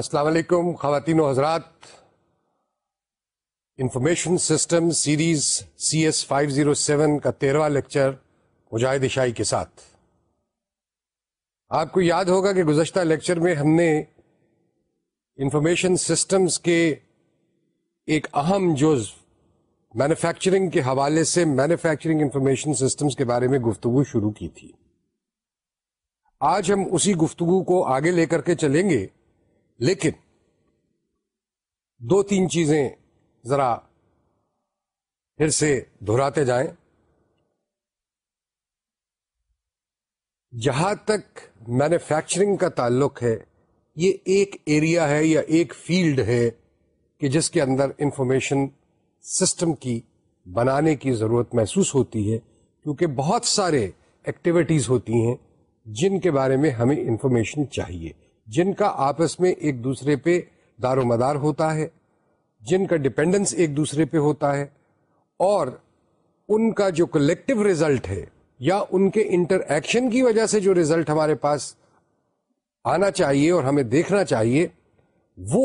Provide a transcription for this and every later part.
السلام علیکم خواتین و حضرات information system series C S five zero seven کا تیرہواں لیکچر مجاہد شاہی کے ساتھ آپ کو یاد ہوگا کہ گزشتہ لیکچر میں ہم نے انفارمیشن سسٹمز کے ایک اہم جز مینوفیکچرنگ کے حوالے سے مینوفیکچرنگ انفارمیشن سسٹمز کے بارے میں گفتگو شروع کی تھی آج ہم اسی گفتگو کو آگے لے کر کے چلیں گے لیکن دو تین چیزیں ذرا پھر سے دہراتے جائیں جہاں تک مینوفیکچرنگ کا تعلق ہے یہ ایک ایریا ہے یا ایک فیلڈ ہے کہ جس کے اندر انفارمیشن سسٹم کی بنانے کی ضرورت محسوس ہوتی ہے کیونکہ بہت سارے ایکٹیویٹیز ہوتی ہیں جن کے بارے میں ہمیں انفارمیشن چاہیے جن کا آپس میں ایک دوسرے پہ دار و مدار ہوتا ہے جن کا ڈپینڈنس ایک دوسرے پہ ہوتا ہے اور ان کا جو کلیکٹو ریزلٹ ہے یا ان کے انٹر ایکشن کی وجہ سے جو ریزلٹ ہمارے پاس آنا چاہیے اور ہمیں دیکھنا چاہیے وہ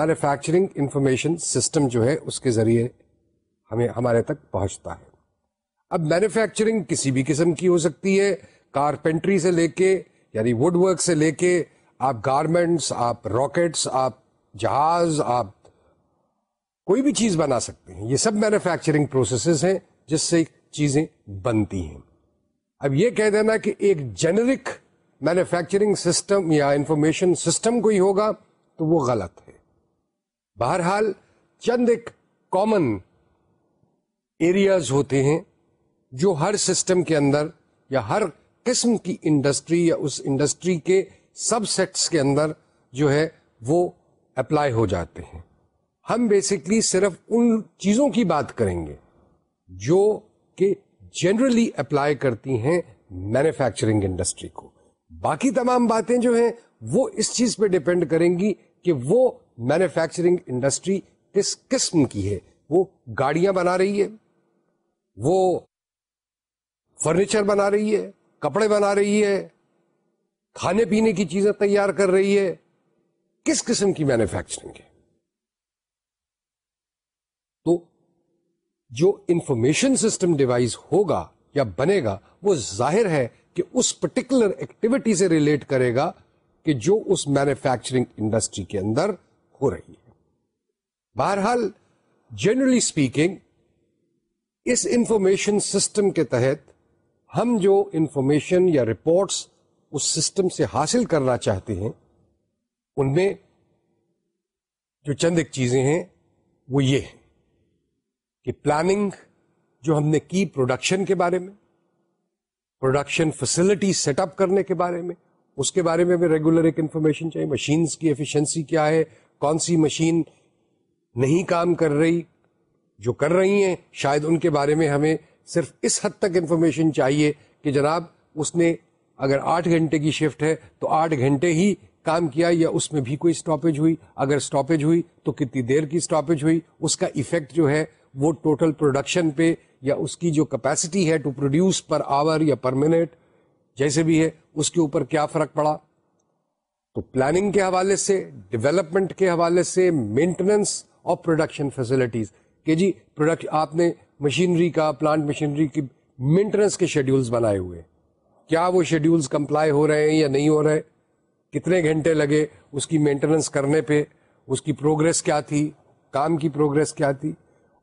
مینوفیکچرنگ انفارمیشن سسٹم جو ہے اس کے ذریعے ہمیں ہمارے تک پہنچتا ہے اب مینوفیکچرنگ کسی بھی قسم کی ہو سکتی ہے کارپینٹری سے لے کے یعنی ووڈ ورک سے لے کے آپ گارمنٹس آپ راکٹس آپ جہاز آپ کوئی بھی چیز بنا سکتے ہیں یہ سب مینوفیکچرنگ پروسیسز ہیں جس سے چیزیں بنتی ہیں اب یہ کہہ دینا کہ ایک جنرک مینوفیکچرنگ سسٹم یا انفارمیشن سسٹم کوئی ہوگا تو وہ غلط ہے بہرحال چند ایک کامن ایریاز ہوتے ہیں جو ہر سسٹم کے اندر یا ہر قسم کی انڈسٹری یا اس انڈسٹری کے سب سیٹس کے اندر جو ہے وہ اپلائی ہو جاتے ہیں ہم بیسکلی صرف ان چیزوں کی بات کریں گے جو کہ جنرلی اپلائی کرتی ہیں مینوفیکچرنگ انڈسٹری کو باقی تمام باتیں جو ہیں وہ اس چیز پہ ڈپینڈ کریں گی کہ وہ مینوفیکچرنگ انڈسٹری کس قسم کی ہے وہ گاڑیاں بنا رہی ہے وہ فرنیچر بنا رہی ہے کپڑے بنا رہی ہے کھانے پینے کی چیزیں تیار کر رہی ہے کس قسم کی مینوفیکچرنگ ہے تو جو انفارمیشن سسٹم ڈیوائس ہوگا یا بنے گا وہ ظاہر ہے کہ اس پرٹیکولر ایکٹیویٹی سے ریلیٹ کرے گا کہ جو اس مینوفیکچرنگ انڈسٹری کے اندر ہو رہی ہے بہرحال جنرلی اسپیکنگ اس انفارمیشن سسٹم کے تحت ہم جو انفارمیشن یا رپورٹس اس سسٹم سے حاصل کرنا چاہتے ہیں ان میں جو چند ایک چیزیں ہیں وہ یہ کہ پلاننگ جو ہم نے کی پروڈکشن کے بارے میں پروڈکشن فیسلٹی سیٹ اپ کرنے کے بارے میں اس کے بارے میں ہمیں ریگولر ایک انفارمیشن چاہیے مشینز کی ایفیشنسی کیا ہے کون سی مشین نہیں کام کر رہی جو کر رہی ہیں شاید ان کے بارے میں ہمیں صرف اس حد تک انفارمیشن چاہیے کہ جناب اس نے اگر آٹھ گھنٹے کی شفٹ ہے تو آٹھ گھنٹے ہی کام کیا یا اس میں بھی کوئی اسٹاپیج ہوئی اگر اسٹاپیج ہوئی تو کتنی دیر کی اسٹاپیج ہوئی اس کا ایفیکٹ جو ہے وہ ٹوٹل پروڈکشن پہ یا اس کی جو کیپیسٹی ہے ٹو پروڈیوس پر آور یا پر منٹ جیسے بھی ہے اس کے اوپر کیا فرق پڑا تو پلاننگ کے حوالے سے ڈیولپمنٹ کے حوالے سے مینٹیننس آف پروڈکشن فیسلٹیز کہ جی پروڈکٹ آپ نے مشینری کا پلانٹ مشینری کی مینٹیننس کے شیڈیولز بنائے ہوئے کیا وہ شیڈیولز کمپلائی ہو رہے ہیں یا نہیں ہو رہے کتنے گھنٹے لگے اس کی مینٹیننس کرنے پہ اس کی پروگرس کیا تھی کام کی پروگرس کیا تھی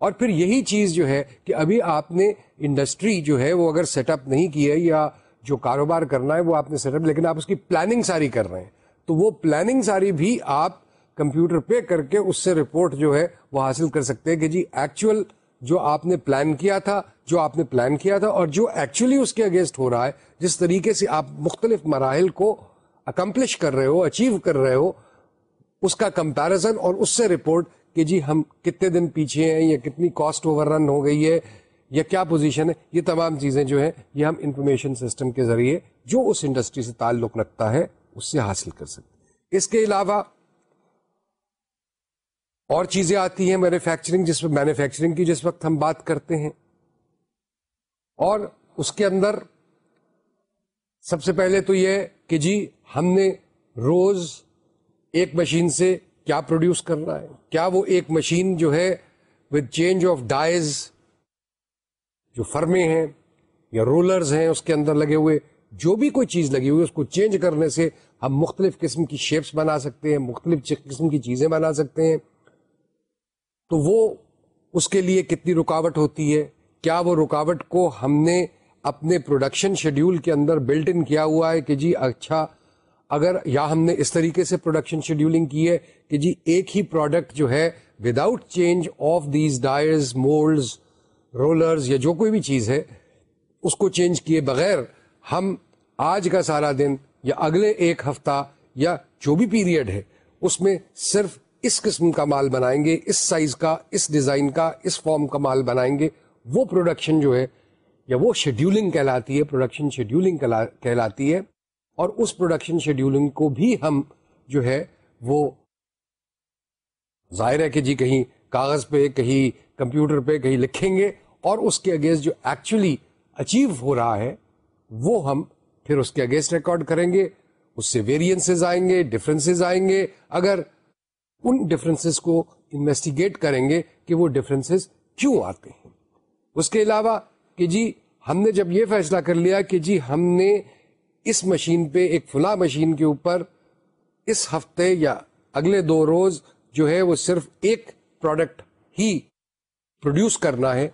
اور پھر یہی چیز جو ہے کہ ابھی آپ نے انڈسٹری جو ہے وہ اگر سیٹ اپ نہیں کی ہے یا جو کاروبار کرنا ہے وہ آپ نے سیٹ اپ لیکن آپ اس کی پلاننگ ساری کر رہے ہیں تو وہ پلاننگ ساری بھی آپ کمپیوٹر پہ کر کے اس سے رپورٹ جو ہے وہ حاصل کر سکتے ہیں کہ جی ایکچوئل جو آپ نے پلان کیا تھا جو آپ نے پلان کیا تھا اور جو ایکچولی اس کے اگینسٹ ہو رہا ہے جس طریقے سے آپ مختلف مراحل کو اکمپلش کر رہے ہو اچیو کر رہے ہو اس کا کمپیرزن اور اس سے رپورٹ کہ جی ہم کتنے دن پیچھے ہیں یا کتنی کاسٹ اوور رن ہو گئی ہے یا کیا پوزیشن ہے یہ تمام چیزیں جو ہیں یہ ہم انفارمیشن سسٹم کے ذریعے جو اس انڈسٹری سے تعلق رکھتا ہے اس سے حاصل کر سکتے اس کے علاوہ اور چیزیں آتی ہیں مینوفیکچرنگ جس مینوفیکچرنگ کی جس وقت ہم بات کرتے ہیں اور اس کے اندر سب سے پہلے تو یہ کہ جی ہم نے روز ایک مشین سے کیا پروڈیوس کرنا ہے کیا وہ ایک مشین جو ہے وتھ چینج آف ڈائز جو فرمے ہیں یا رولرز ہیں اس کے اندر لگے ہوئے جو بھی کوئی چیز لگی ہوئی اس کو چینج کرنے سے ہم مختلف قسم کی شیپس بنا سکتے ہیں مختلف قسم کی چیزیں بنا سکتے ہیں تو وہ اس کے لیے کتنی رکاوٹ ہوتی ہے کیا وہ رکاوٹ کو ہم نے اپنے پروڈکشن شیڈیول کے اندر بلٹ ان کیا ہوا ہے کہ جی اچھا اگر یا ہم نے اس طریقے سے پروڈکشن شیڈیولنگ کی ہے کہ جی ایک ہی پروڈکٹ جو ہے without change of these dies moulds rollers یا جو کوئی بھی چیز ہے اس کو چینج کیے بغیر ہم آج کا سارا دن یا اگلے ایک ہفتہ یا جو بھی پیریڈ ہے اس میں صرف اس قسم کا مال بنائیں گے اس سائز کا اس ڈیزائن کا اس فارم کا مال بنائیں گے وہ پروڈکشن جو ہے یا وہ شیڈیولنگ کہلاتی ہے پروڈکشن شیڈیولنگ کہلاتی ہے اور اس پروڈکشن شیڈیولنگ کو بھی ہم جو ہے وہ ظاہر ہے کہ جی کہیں کاغذ پہ کہیں کمپیوٹر پہ کہیں لکھیں گے اور اس کے اگینسٹ جو ایکچولی اچیو ہو رہا ہے وہ ہم پھر اس کے اگینسٹ ریکارڈ کریں گے اس سے ویریئنسز آئیں گے ڈفرینسز آئیں گے اگر ان ڈفرینسز کو انویسٹیگیٹ کریں گے کہ وہ ڈفرینسز کیوں آتے ہیں اس کے علاوہ کہ جی ہم نے جب یہ فیصلہ کر لیا کہ جی ہم نے اس مشین پہ ایک فلاں مشین کے اوپر اس ہفتے یا اگلے دو روز جو ہے وہ صرف ایک پروڈکٹ ہی پروڈیوس کرنا ہے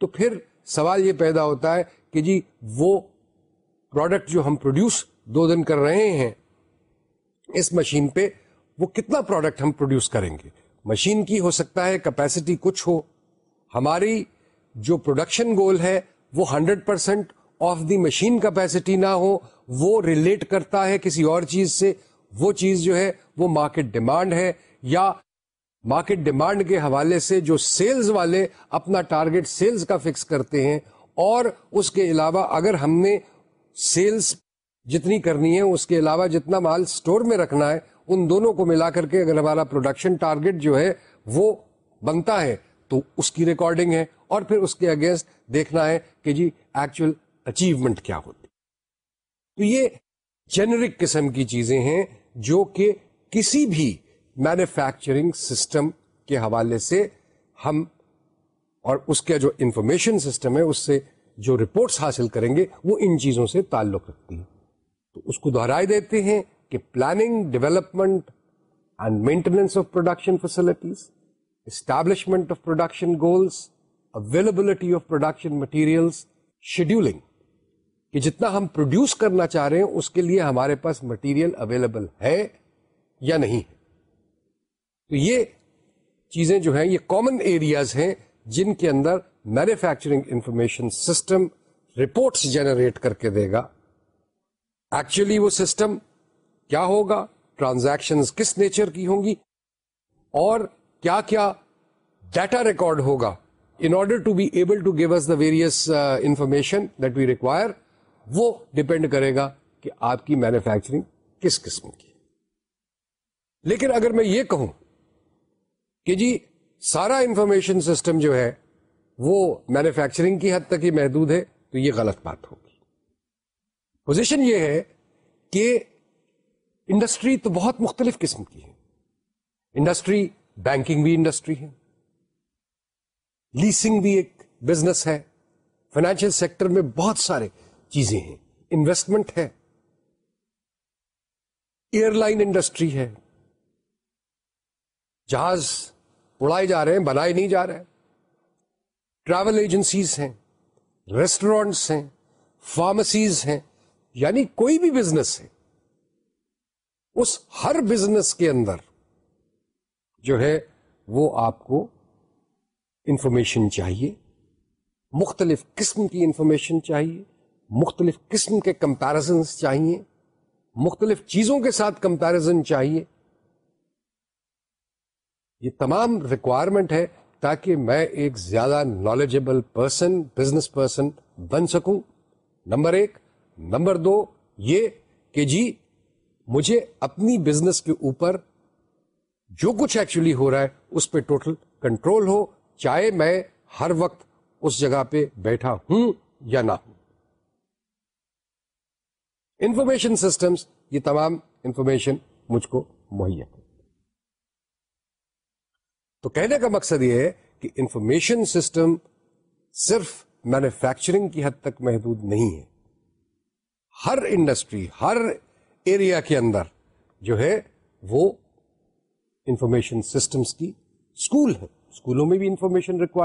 تو پھر سوال یہ پیدا ہوتا ہے کہ جی وہ پروڈکٹ جو ہم پروڈیوس دو دن کر رہے ہیں اس مشین پہ وہ کتنا پروڈکٹ ہم پروڈیوس کریں گے مشین کی ہو سکتا ہے کیپیسٹی کچھ ہو ہماری جو پروڈکشن گول ہے وہ hundred percent of the machine capacity نہ ہو وہ ریلیٹ کرتا ہے کسی اور چیز سے وہ چیز جو ہے وہ مارکیٹ ڈیمانڈ ہے یا مارکیٹ ڈیمانڈ کے حوالے سے جو سیلز والے اپنا ٹارگٹ سیلز کا فکس کرتے ہیں اور اس کے علاوہ اگر ہم نے سیلز جتنی کرنی ہے اس کے علاوہ جتنا مال سٹور میں رکھنا ہے ان دونوں کو ملا کر کے اگر ہمارا پروڈکشن ٹارگٹ جو ہے وہ بنتا ہے تو اس کی ریکارڈنگ ہے اور پھر اس کے اگینسٹ دیکھنا ہے کہ جی ایکچوئل اچیومنٹ کیا ہوتی تو یہ جنرک قسم کی چیزیں ہیں جو کہ کسی بھی مینوفیکچرنگ سسٹم کے حوالے سے ہم اور اس کا جو انفارمیشن سسٹم ہے اس سے جو رپورٹس حاصل کریں گے وہ ان چیزوں سے تعلق رکھتی ہے تو اس کو دہرائی دیتے ہیں کہ planning development and maintenance of production facilities establishment of production goals availability of production material scheduling کہ جتنا ہم پروڈیوس کرنا چاہ رہے ہیں اس کے لیے ہمارے پاس مٹیریل اویلیبل ہے یا نہیں ہے تو یہ چیزیں جو ہیں یہ کامن ایریاز ہیں جن کے اندر manufacturing information system reports generate کر کے دے گا ایکچولی وہ سسٹم کیا ہوگا ٹرانزیکشن کس نیچر کی ہوں گی اور کیا کیا ڈیٹا ریکارڈ ہوگا in order to be able to give us the various information that we require وہ ڈپینڈ کرے گا کہ آپ کی مینوفیکچرنگ کس قسم کی لیکن اگر میں یہ کہوں کہ جی سارا انفارمیشن سسٹم جو ہے وہ مینوفیکچرنگ کی حد تک ہی محدود ہے تو یہ غلط بات ہوگی پوزیشن یہ ہے کہ انڈسٹری تو بہت مختلف قسم کی ہے انڈسٹری بینکنگ بھی انڈسٹری ہے لیسنگ بھی ایک بزنس ہے فائنینشیل سیکٹر میں بہت سارے چیزیں ہیں انویسٹمنٹ ہے ایئر لائن انڈسٹری ہے جہاز اڑائے جا رہے ہیں بنائے نہیں جا رہے ٹریول ایجنسیز ہیں ریسٹورینٹس ہیں فارمیسیز ہیں یعنی کوئی بھی بزنس ہے اس ہر بزنس کے اندر جو ہے وہ آپ کو انفارمیشن چاہیے مختلف قسم کی انفارمیشن چاہیے مختلف قسم کے کمپیرزنس چاہیے مختلف چیزوں کے ساتھ کمپیرزن چاہیے یہ تمام ریکوائرمنٹ ہے تاکہ میں ایک زیادہ نالجبل پرسن بزنس پرسن بن سکوں نمبر ایک نمبر دو یہ کہ جی مجھے اپنی بزنس کے اوپر جو کچھ ایکچولی ہو رہا ہے اس پہ ٹوٹل کنٹرول ہو چاہے میں ہر وقت اس جگہ پہ بیٹھا ہوں یا نہ ہوں انفارمیشن سسٹمس یہ تمام انفارمیشن مجھ کو مہیا تو کہنے کا مقصد یہ ہے کہ انفارمیشن سسٹم صرف مینوفیکچرنگ کی حد تک محدود نہیں ہے ہر انڈسٹری ہر ایریا کے اندر جو ہے وہ انفارمیشن سسٹمس کی اسکول ہے اسکولوں میں بھی انفارمیشن ہے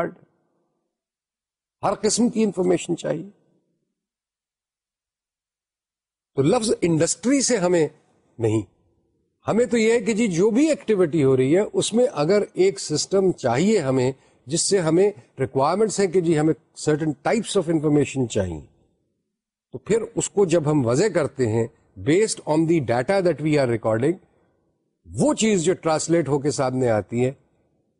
ہر قسم کی انفارمیشن چاہیے تو لفظ انڈسٹری سے ہمیں نہیں ہمیں تو یہ ہے کہ جی جو بھی ایکٹیویٹی ہو رہی ہے اس میں اگر ایک سسٹم چاہیے ہمیں جس سے ہمیں ریکوائرمنٹس ہیں کہ جی ہمیں سرٹن ٹائپس آف انفارمیشن چاہیے تو پھر اس کو جب ہم وضع کرتے ہیں based on the data that we are recording وہ چیز جو ٹرانسلیٹ ہو کے سامنے آتی ہے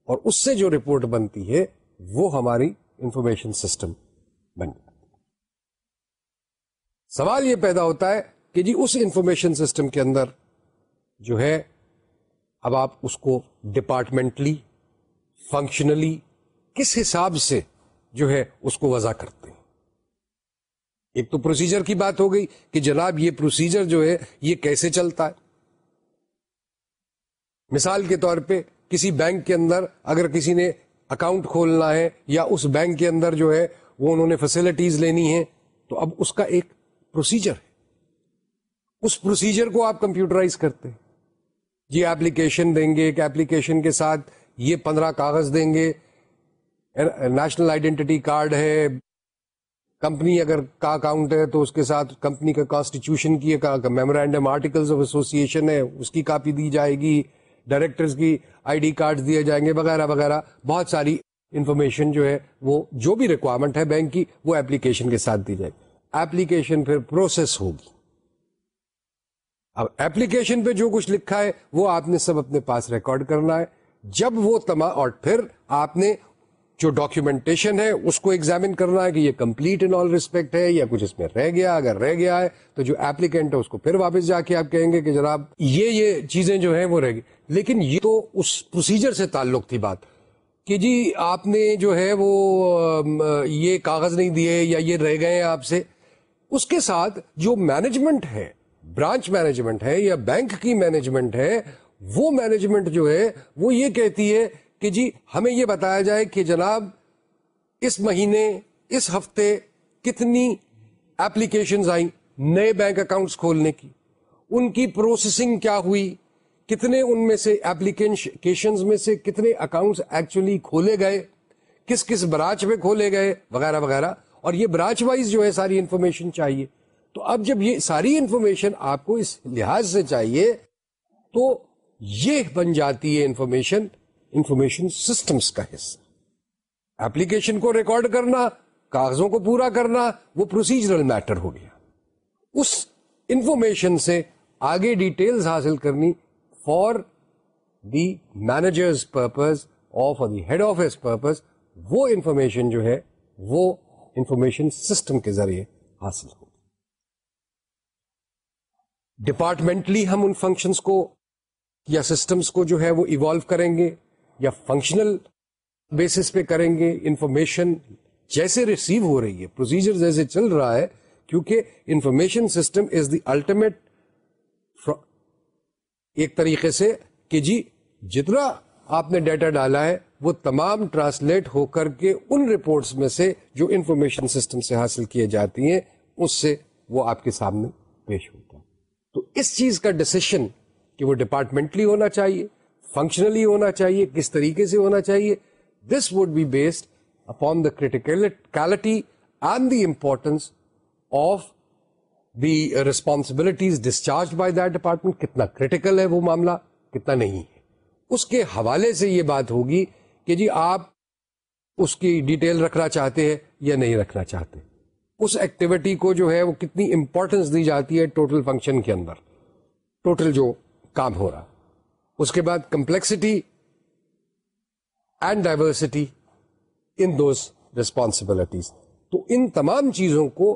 اور اس سے جو رپورٹ بنتی ہے وہ ہماری انفارمیشن سسٹم بن سوال یہ پیدا ہوتا ہے کہ جی اس انفارمیشن سسٹم کے اندر جو ہے اب آپ اس کو ڈپارٹمنٹلی فنکشنلی کس حساب سے جو ہے اس کو وضع کرتے ہیں ایک تو پروسیجر کی بات ہو گئی کہ جناب یہ پروسیجر جو ہے یہ کیسے چلتا ہے مثال کے طور پہ کسی بینک کے اندر اگر کسی نے اکاؤنٹ کھولنا ہے یا اس بینک کے اندر جو ہے وہ انہوں نے فیسلٹیز لینی ہے تو اب اس کا ایک پروسیجر ہے اس پروسیجر کو آپ کمپیوٹرائز کرتے ہیں یہ ایپلیکیشن دیں گے ایک ایپلیکیشن کے ساتھ یہ پندرہ کاغذ دیں گے نیشنل آئیڈینٹی کارڈ ہے کمپنی اگر کا اکاؤنٹ ہے تو اس کے ساتھ کمپنی کا کانسٹیٹیوشن کی میمورینڈم آرٹیکلز آف ایسوسیشن ہے اس کی کاپی دی جائے گی ڈائریکٹرز کی آئی ڈی کارڈ دیے جائیں گے وغیرہ وغیرہ بہت ساری انفارمیشن جو ہے وہ جو بھی ریکوائرمنٹ ہے بینک کی وہ ایپلیکیشن کے ساتھ دی جائے گی ایپلیکیشن پھر پروسیس ہوگی اب ایپلیکیشن پہ جو کچھ لکھا ہے وہ آپ نے سب اپنے پاس ریکارڈ کرنا ہے جب وہ تمام اور پھر آپ نے جو ڈاکومینٹیشن ہے اس کو ایگزامن کرنا ہے کہ یہ کمپلیٹ ان آل ریسپیکٹ ہے یا کچھ اس میں رہ گیا اگر رہ گیا ہے تو جو ایپلیکینٹ ہے اس کو پھر واپس جا کے آپ کہیں گے کہ جناب یہ یہ چیزیں جو ہیں وہ رہ لیکن یہ تو اس پروسیجر سے تعلق تھی بات کہ جی آپ نے جو ہے وہ یہ کاغذ نہیں دیے یا یہ رہ گئے آپ سے اس کے ساتھ جو مینجمنٹ ہے برانچ مینجمنٹ ہے یا بینک کی مینجمنٹ ہے وہ مینجمنٹ جو ہے وہ یہ کہتی ہے کہ جی ہمیں یہ بتایا جائے کہ جناب اس مہینے اس ہفتے کتنی ایپلیکیشنز آئیں نئے بینک اکاؤنٹس کھولنے کی ان کی پروسیسنگ کیا ہوئی کتنے ان میں سے ایپلکینشن میں سے کتنے اکاؤنٹس ایکچولی کھولے گئے کس کس برانچ میں کھولے گئے وغیرہ وغیرہ اور یہ برانچ وائز جو ہے ساری انفارمیشن چاہیے تو اب جب یہ ساری انفارمیشن آپ کو اس لحاظ سے چاہیے تو یہ بن جاتی ہے انفارمیشن انفارمیشن سسٹمس کا حصہ ایپلیکیشن کو ریکارڈ کرنا کاغذوں کو پورا کرنا وہ پروسیجرل میٹر ہو گیا اس انفارمیشن سے آگے ڈیٹیلز حاصل کرنی فار دی مینیجرز پرپز اور for the head office purpose وہ انفارمیشن جو ہے وہ انفارمیشن سسٹم کے ذریعے حاصل ہوگی ڈپارٹمنٹلی ہم ان فنکشنس کو یا سسٹمس کو جو ہے وہ ایوالو کریں گے یا فنکشنل بیسس پہ کریں گے انفارمیشن جیسے ریسیو ہو رہی ہے پروسیجر جیسے چل رہا ہے کیونکہ information system is the ultimate ایک طریقے سے کہ جی جتنا آپ نے ڈیٹا ڈالا ہے وہ تمام ٹرانسلیٹ ہو کر کے ان رپورٹس میں سے جو انفارمیشن سسٹم سے حاصل کیے جاتی ہیں اس سے وہ آپ کے سامنے پیش ہوتا ہے تو اس چیز کا ڈسیشن کہ وہ ڈپارٹمنٹلی ہونا چاہیے فنکشنلی ہونا چاہیے کس طریقے سے ہونا چاہیے this would be based upon the criticality and the importance of the responsibilities discharge by that department کتنا کریٹیکل ہے وہ معاملہ کتنا نہیں ہے اس کے حوالے سے یہ بات ہوگی کہ جی آپ اس کی ڈیٹیل رکھنا چاہتے ہیں یا نہیں رکھنا چاہتے اس ایکٹیویٹی کو جو ہے وہ کتنی امپورٹنس دی جاتی ہے ٹوٹل فنکشن کے اندر ٹوٹل جو کام ہو رہا اس کے بعد complexity and diversity in those responsibilities تو ان تمام چیزوں کو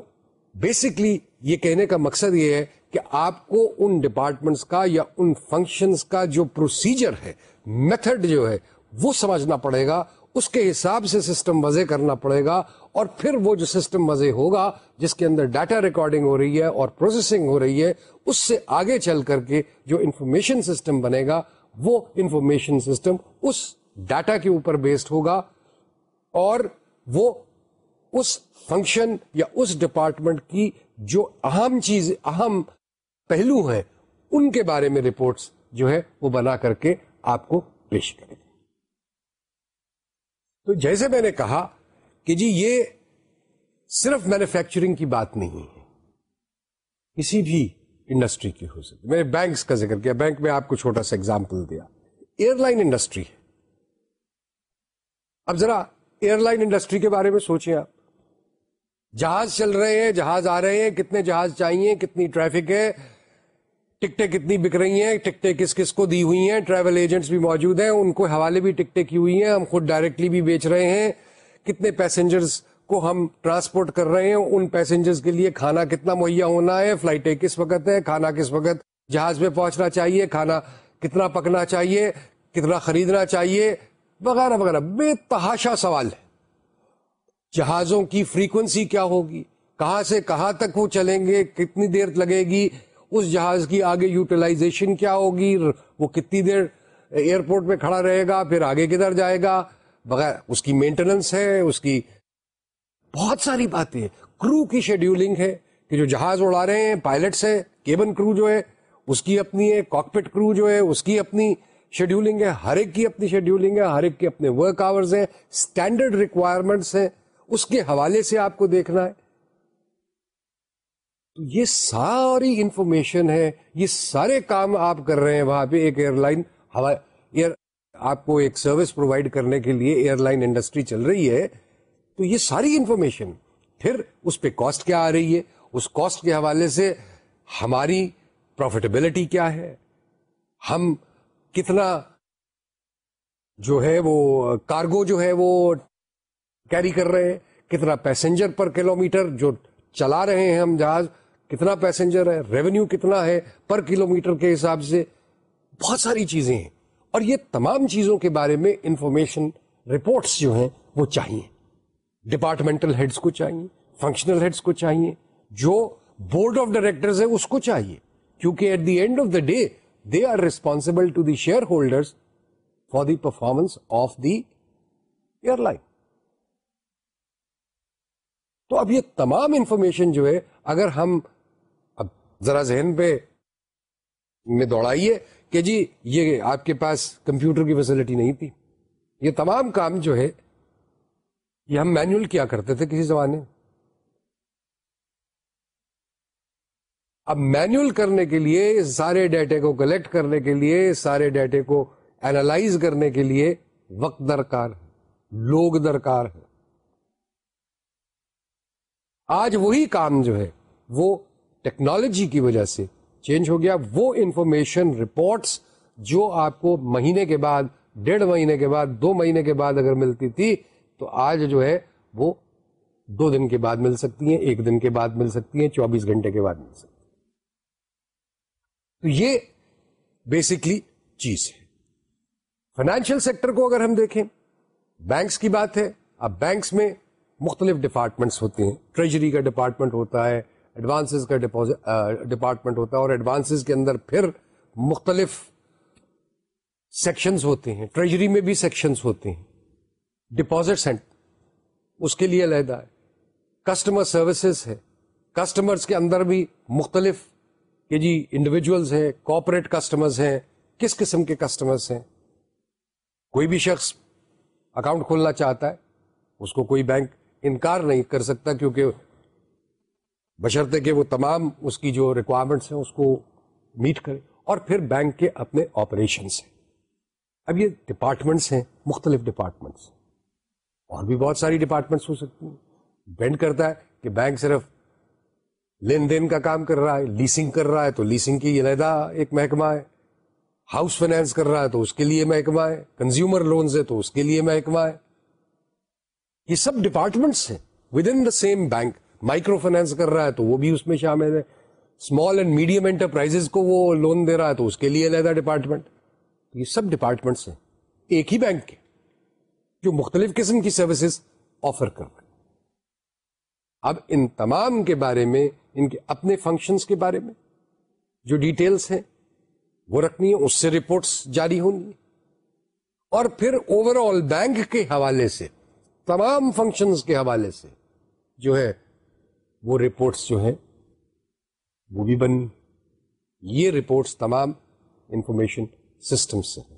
بیسکلی یہ کہنے کا مقصد یہ ہے کہ آپ کو ان ڈپارٹمنٹس کا یا ان فنکشنز کا جو پروسیجر ہے میتھڈ جو ہے وہ سمجھنا پڑے گا اس کے حساب سے سسٹم وضع کرنا پڑے گا اور پھر وہ جو سسٹم وضع ہوگا جس کے اندر ڈیٹا ریکارڈنگ ہو رہی ہے اور پروسیسنگ ہو رہی ہے اس سے آگے چل کر کے جو انفارمیشن سسٹم بنے گا وہ انفارمیشن سسٹم اس ڈاٹا کے اوپر بیسڈ ہوگا اور وہ اس فنکشن یا اس ڈپارٹمنٹ کی جو اہم چیز اہم پہلو ہیں ان کے بارے میں رپورٹس جو ہے وہ بنا کر کے آپ کو پیش کرے گا تو جیسے میں نے کہا کہ جی یہ صرف مینوفیکچرنگ کی بات نہیں ہے کسی بھی انڈسٹری کی ہو سکتی میں نے بینکس کا ذکر کیا بینک میں آپ کو چھوٹا سا ایگزامپل دیا ایئر لائن انڈسٹری ہے اب ذرا ایئر لائن انڈسٹری کے بارے میں سوچیں آپ جہاز چل رہے ہیں جہاز آ رہے ہیں کتنے جہاز چاہیے کتنی ٹریفک ہے ٹکٹیں کتنی بک رہی ہیں ٹکٹیں کس کس کو دی ہوئی ہیں ٹریول ایجنٹس بھی موجود ہیں ان کو حوالے بھی ٹکٹیں کی ہوئی ہیں ہم خود ڈائریکٹلی بھی بیچ رہے ہیں کتنے پیسنجرز کو ہم ٹرانسپورٹ کر رہے ہیں ان پیسنجرز کے لیے کھانا کتنا مہیا ہونا ہے فلائٹیں کس وقت ہے کھانا کس وقت جہاز میں پہنچنا چاہیے کھانا کتنا پکنا چاہیے کتنا خریدنا چاہیے وغیرہ وغیرہ بے تحاشا سوال ہے جہازوں کی فریکوینسی کیا ہوگی کہاں سے کہاں تک وہ چلیں گے کتنی دیر لگے گی اس جہاز کی آگے یوٹیلائزیشن کیا ہوگی وہ کتنی دیر ایئرپورٹ میں کھڑا رہے گا پھر آگے کدھر جائے گا بغیر اس کی مینٹیننس ہے اس کی بہت ساری باتیں کرو کی شیڈیولنگ ہے کہ جو جہاز اڑا رہے ہیں پائلٹس ہیں کیبن کرو جو ہے اس کی اپنی ہے کاکپٹ کرو جو ہے اس کی اپنی شیڈیولنگ ہے ہر ایک کی اپنی شیڈیولنگ ہے ہر ایک کے اپنے ورک آورز ہیں اسٹینڈرڈ ریکوائرمنٹس ہیں اس کے حوالے سے آپ کو دیکھنا ہے تو یہ ساری انفارمیشن ہے یہ سارے کام آپ کر رہے ہیں وہاں پہ ایک ایئر لائن آپ کو ایک سروس پرووائڈ کرنے کے لیے ایئر لائن انڈسٹری چل رہی ہے تو یہ ساری انفارمیشن پھر اس پہ کاسٹ کیا آ رہی ہے اس کاسٹ کے حوالے سے ہماری پروفیٹیبلٹی کیا ہے ہم کتنا جو ہے وہ کارگو جو ہے وہ کیری کر رہے ہیں کتنا پیسنجر پر کلو میٹر جو چلا رہے ہیں ہم جہاز کتنا پیسنجر ہے ریونیو کتنا ہے پر کلو میٹر کے حساب سے بہت ساری چیزیں ہیں اور یہ تمام چیزوں کے بارے میں انفارمیشن رپورٹس جو ہیں وہ چاہیے ڈپارٹمنٹل ہیڈس کو چاہیے فنکشنل ہیڈس کو چاہیے جو بورڈ آف ڈائریکٹرز ہے اس کو چاہیے کیونکہ at the end of the day they are responsible to the shareholders for the performance of the airline تو اب یہ تمام انفارمیشن جو ہے اگر ہم اب ذرا ذہن پہ میں دوڑائیے کہ جی یہ آپ کے پاس کمپیوٹر کی فیسلٹی نہیں تھی یہ تمام کام جو ہے یہ ہم مینوئل کیا کرتے تھے کسی زمانے اب مینوئل کرنے کے لیے سارے ڈیٹے کو کلیکٹ کرنے کے لیے سارے ڈیٹے کو اینالائز کرنے کے لیے وقت درکار ہے لوگ درکار ہے آج وہی کام جو ہے وہ ٹیکنالوجی کی وجہ سے چینج ہو گیا وہ انفارمیشن رپورٹس جو آپ کو مہینے کے بعد ڈیڑھ مہینے کے بعد دو مہینے کے بعد اگر ملتی تھی تو آج جو ہے وہ دو دن کے بعد مل سکتی ہیں ایک دن کے بعد مل سکتی ہیں چوبیس گھنٹے کے بعد مل سکتی ہیں تو یہ بیسکلی چیز ہے فائنینشیل سیکٹر کو اگر ہم دیکھیں بینکس کی بات ہے اب بینکس میں مختلف ڈپارٹمنٹس ہوتے ہیں ٹریجری کا ڈپارٹمنٹ ہوتا ہے ایڈوانسز کا ڈپارٹمنٹ ہوتا ہے اور ایڈوانسز کے اندر پھر مختلف سیکشنز ہوتے ہیں ٹریجری میں بھی سیکشنز ہوتے ہیں ڈپازٹ سینٹ اس کے لیے علیحدہ ہے کسٹمر سروسز ہے کسٹمرز کے اندر بھی مختلف کہ جی انڈیویجولز ہیں کوپریٹ کسٹمرز ہیں کس قسم کے کسٹمرز ہیں کوئی بھی شخص اکاؤنٹ کھولنا چاہتا ہے اس کو کوئی بینک انکار نہیں کر سکتا کیونکہ بشرطے کہ وہ تمام اس کی جو ریکوائرمنٹس ہیں اس کو میٹ کرے اور پھر بینک کے اپنے اب یہ ڈپارٹمنٹس ہیں مختلف ڈپارٹمنٹس اور بھی بہت ساری ڈپارٹمنٹس ہو سکتی ہیں ڈپینڈ کرتا ہے کہ بینک صرف لین دین کا کام کر رہا ہے لیسنگ کر رہا ہے تو لیسنگ کی علیحدہ ایک محکمہ ہے ہاؤس فائنینس کر رہا ہے تو اس کے لیے محکمہ ہے کنزیومر لونز ہے تو اس کے لیے محکمہ ہے یہ سب ڈپارٹمنٹس ہیں within the same bank micro finance کر رہا ہے تو وہ بھی اس میں شامل ہے اسمال اینڈ میڈیم انٹرپرائز کو وہ لون دے رہا ہے تو اس کے لیے علیحدہ ڈپارٹمنٹ یہ سب ڈپارٹمنٹس ہیں ایک ہی بینک کے جو مختلف قسم کی سروسز آفر کر رہے ہیں اب ان تمام کے بارے میں ان کے اپنے فنکشنس کے بارے میں جو ڈیٹیلس ہیں وہ رکھنی ہے اس سے رپورٹس جاری ہونی اور پھر اوور آل بینک کے حوالے سے تمام فنکشنز کے حوالے سے جو ہے وہ رپورٹس جو ہیں وہ بھی بنی یہ رپورٹس تمام انفارمیشن سسٹم سے ہیں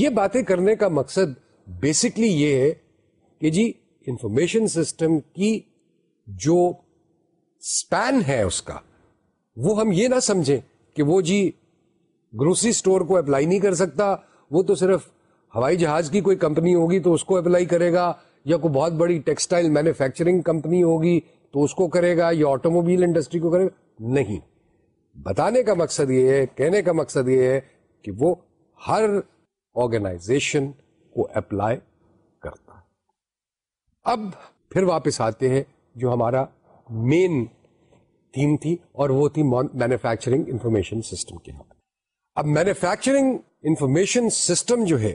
یہ باتیں کرنے کا مقصد بیسکلی یہ ہے کہ جی انفارمیشن سسٹم کی جو اسپین ہے اس کا وہ ہم یہ نہ سمجھیں کہ وہ جی گروسری سٹور کو اپلائی نہیں کر سکتا وہ تو صرف ہوائی جہاز کی کوئی کمپنی ہوگی تو اس کو اپلائی کرے گا یا کوئی بہت بڑی ٹیکسٹائل مینوفیکچرنگ کمپنی ہوگی تو اس کو کرے گا یا آٹو موبائل انڈسٹری کو کرے گا نہیں بتانے کا مقصد یہ ہے کہنے کا مقصد یہ ہے کہ وہ ہر آرگنائزیشن کو اپلائی کرتا ہے اب پھر واپس آتے ہیں جو ہمارا مین تھیم تھی اور وہ تھی مینوفیکچرنگ انفارمیشن سسٹم کے ہاں۔ اب مینوفیکچرنگ انفارمیشن سسٹم جو ہے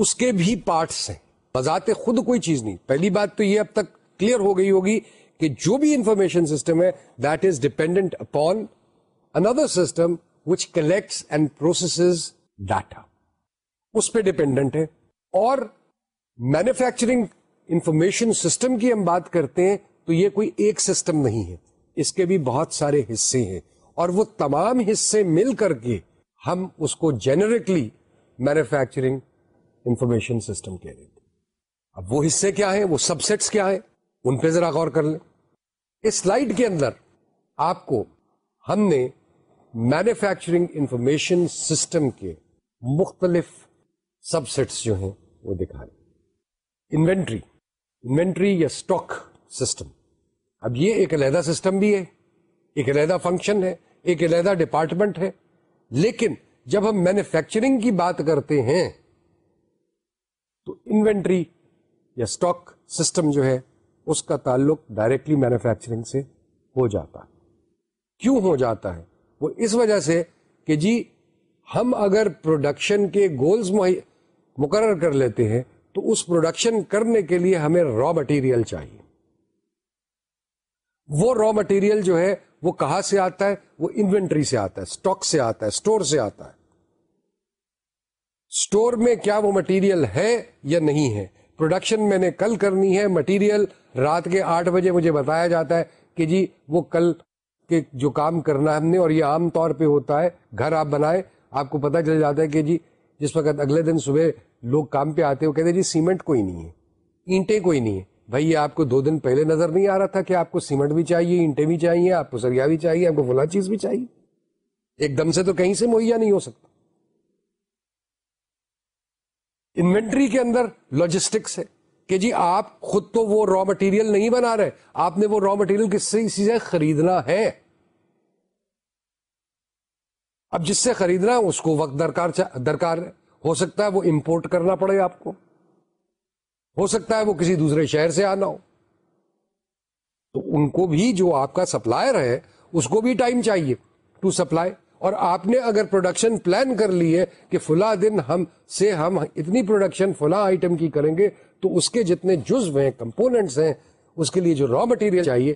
اس کے بھی پارٹس ہیں بذات خود کوئی چیز نہیں پہلی بات تو یہ اب تک کلیئر ہو گئی ہوگی کہ جو بھی انفارمیشن سسٹم ہے that is dependent upon another system which collects and processes data اس پہ ڈیپینڈنٹ ہے اور مینوفیکچرنگ انفارمیشن سسٹم کی ہم بات کرتے ہیں تو یہ کوئی ایک سسٹم نہیں ہے اس کے بھی بہت سارے حصے ہیں اور وہ تمام حصے مل کر کے ہم اس کو جینرکلی مینوفیکچرنگ انفارمیشن سسٹم کہہ رہے تھے اب وہ حصے کیا ہیں وہ سب سیٹس کیا ہیں ان پہ ذرا غور کر لیں اس سلائڈ کے اندر آپ کو ہم نے مینوفیکچرنگ انفارمیشن سسٹم کے مختلف سب سیٹس جو ہیں وہ دکھائے انوینٹری انوینٹری یا اسٹاک سسٹم اب یہ ایک علیحدہ سسٹم بھی ہے ایک علیحدہ فنکشن ہے ایک علیحدہ ڈپارٹمنٹ ہے لیکن جب ہم مینوفیکچرنگ کی بات کرتے ہیں تو انوینٹری یا اسٹاک سسٹم جو ہے اس کا تعلق ڈائریکٹلی مینوفیکچرنگ سے ہو جاتا ہے کیوں ہو جاتا ہے وہ اس وجہ سے کہ جی ہم اگر پروڈکشن کے گولز مقرر کر لیتے ہیں تو اس پروڈکشن کرنے کے لیے ہمیں را مٹیریل چاہیے وہ را مٹیریل جو ہے وہ کہاں سے آتا ہے وہ انوینٹری سے آتا ہے اسٹاک سے آتا ہے اسٹور سے آتا ہے اسٹور میں کیا وہ مٹیریل ہے یا نہیں ہے پروڈکشن میں نے کل کرنی ہے مٹیریل رات کے آٹھ بجے مجھے بتایا جاتا ہے کہ جی وہ کل کے جو کام کرنا ہم نے اور یہ عام طور پہ ہوتا ہے گھر آپ بنائے آپ کو پتا چل جاتا ہے کہ جی جس وقت اگلے دن صبح لوگ کام پہ آتے وہ کہتے ہیں جی سیمنٹ کوئی نہیں ہے اینٹیں کوئی نہیں ہے بھائی یہ آپ کو دو دن پہلے نظر نہیں آ رہا تھا کہ آپ کو سیمنٹ بھی چاہیے اینٹیں بھی چاہیے آپ کو سریا بھی چاہیے آپ کو فلاں چیز بھی چاہیے ایک دم سے تو کہیں سے مہیا نہیں ہو سکتا انوینٹری کے اندر لاجسٹکس ہے کہ جی آپ خود تو وہ را مٹیریل نہیں بنا رہے آپ نے وہ را مٹیریل کس طریقے سے خریدنا ہے اب جس سے خریدنا اس کو وقت درکار ہے ہو سکتا ہے وہ امپورٹ کرنا پڑے آپ کو ہو سکتا ہے وہ کسی دوسرے شہر سے آنا ہو تو ان کو بھی جو آپ کا سپلائر ہے اس کو بھی ٹائم چاہیے ٹو سپلائی اور آپ نے اگر پروڈکشن پلان کر لی ہے کہ فلاں دن ہم سے ہم اتنی پروڈکشن فلا آئٹم کی کریں گے تو اس کے جتنے جزو ہیں کمپوننٹس ہیں اس کے لیے جو را مٹیریل چاہیے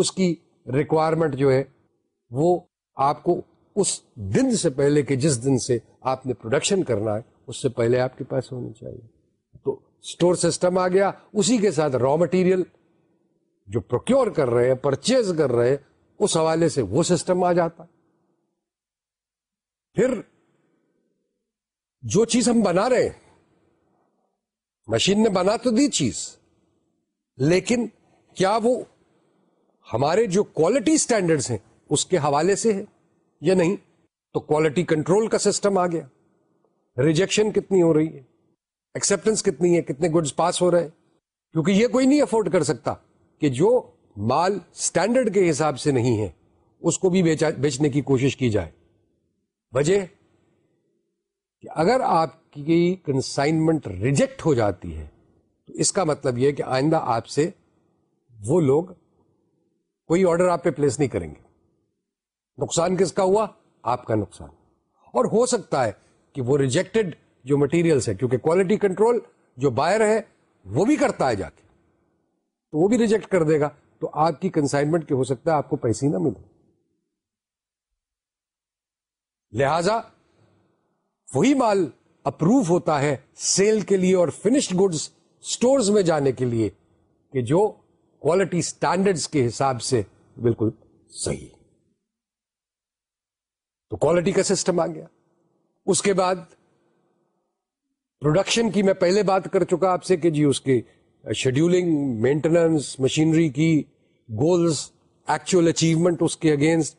اس کی ریکوائرمنٹ جو ہے وہ آپ کو اس دن سے پہلے کہ جس دن سے آپ نے پروڈکشن کرنا ہے اس سے پہلے آپ کے پاس ہونی چاہیے تو اسٹور سسٹم آ گیا اسی کے ساتھ را مٹیریل جو پروکیور کر رہے ہیں پرچیز کر رہے ہیں اس حوالے سے وہ سسٹم آ جاتا ہے پھر جو چیز ہم بنا رہے ہیں مشین نے بنا تو دی چیز لیکن کیا وہ ہمارے جو کوالٹی اسٹینڈرڈس ہیں اس کے حوالے سے ہے یا نہیں تو کوالٹی کنٹرول کا سسٹم آ گیا ریجیکشن کتنی ہو رہی ہے ایکسپٹینس کتنی ہے کتنے گڈس پاس ہو رہے ہیں کیونکہ یہ کوئی نہیں افورڈ کر سکتا کہ جو مال اسٹینڈرڈ کے حساب سے نہیں ہے اس کو بھی بیچنے کی کوشش کی جائے وجہ کہ اگر آپ کی کنسائنمنٹ ریجیکٹ ہو جاتی ہے تو اس کا مطلب یہ کہ آئندہ آپ سے وہ لوگ کوئی آرڈر آپ پہ پلیس نہیں کریں گے نقصان کس کا ہوا آپ کا نقصان اور ہو سکتا ہے کہ وہ ریجیکٹڈ جو مٹیریلس ہے کیونکہ کوالٹی کنٹرول جو بائر ہے وہ بھی کرتا ہے جا کے تو وہ بھی ریجیکٹ کر دے گا تو آپ کی کنسائنمنٹ کے ہو سکتا ہے آپ کو پیسے نہ ملے لہذا وہی مال اپروو ہوتا ہے سیل کے لیے اور فنشڈ گڈس سٹورز میں جانے کے لیے کہ جو کوالٹی اسٹینڈرڈس کے حساب سے بالکل صحیح تو کوالٹی کا سسٹم آ گیا اس کے بعد پروڈکشن کی میں پہلے بات کر چکا آپ سے کہ جی اس کی شیڈیولنگ مینٹیننس مشینری کی گولز ایکچوئل اچیومنٹ اس کے اگینسٹ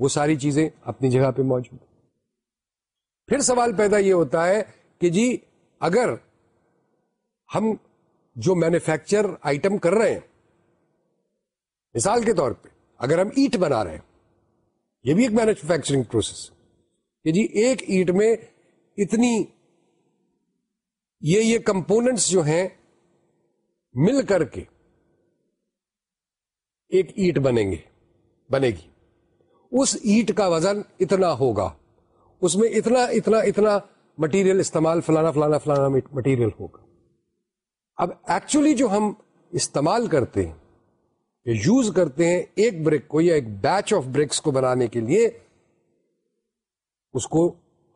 وہ ساری چیزیں اپنی جگہ پہ موجود ہیں پھر سوال پیدا یہ ہوتا ہے کہ جی اگر ہم جو مینوفیکچر آئٹم کر رہے ہیں مثال کے طور پہ اگر ہم ایٹ بنا رہے ہیں یہ بھی ایک مینوفیکچرنگ پروسیس کہ جی ایک ایٹ میں اتنی یہ یہ کمپوننٹس جو ہیں مل کر کے ایک ایٹ بنیں گے بنے گی اس ایٹ کا وزن اتنا ہوگا اس میں اتنا اتنا اتنا مٹیریل استعمال فلانا فلانا فلانا مٹیریل ہوگا اب ایکچولی جو ہم استعمال کرتے ہیں یوز کرتے ہیں ایک بریک کو یا ایک بیچ آف بریکس کو بنانے کے لیے اس کو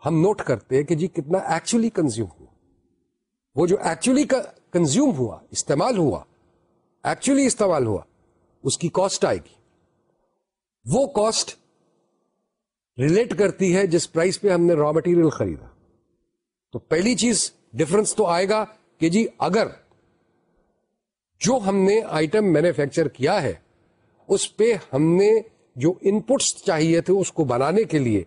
ہم نوٹ کرتے ہیں کہ جی کتنا ایکچولی کنزیوم ہوا وہ جو ایکچولی کنزیوم ہوا استعمال ہوا ایکچولی استعمال ہوا اس کی کاسٹ آئے گی وہ کاسٹ ریلیٹ کرتی ہے جس پرائز پہ ہم نے را مٹیریل خریدا تو پہلی چیز ڈفرنس تو آئے گا کہ جی اگر جو ہم نے آئٹم مینوفیکچر کیا ہے اس پہ ہم نے جو ان پٹس چاہیے تھے اس کو بنانے کے لیے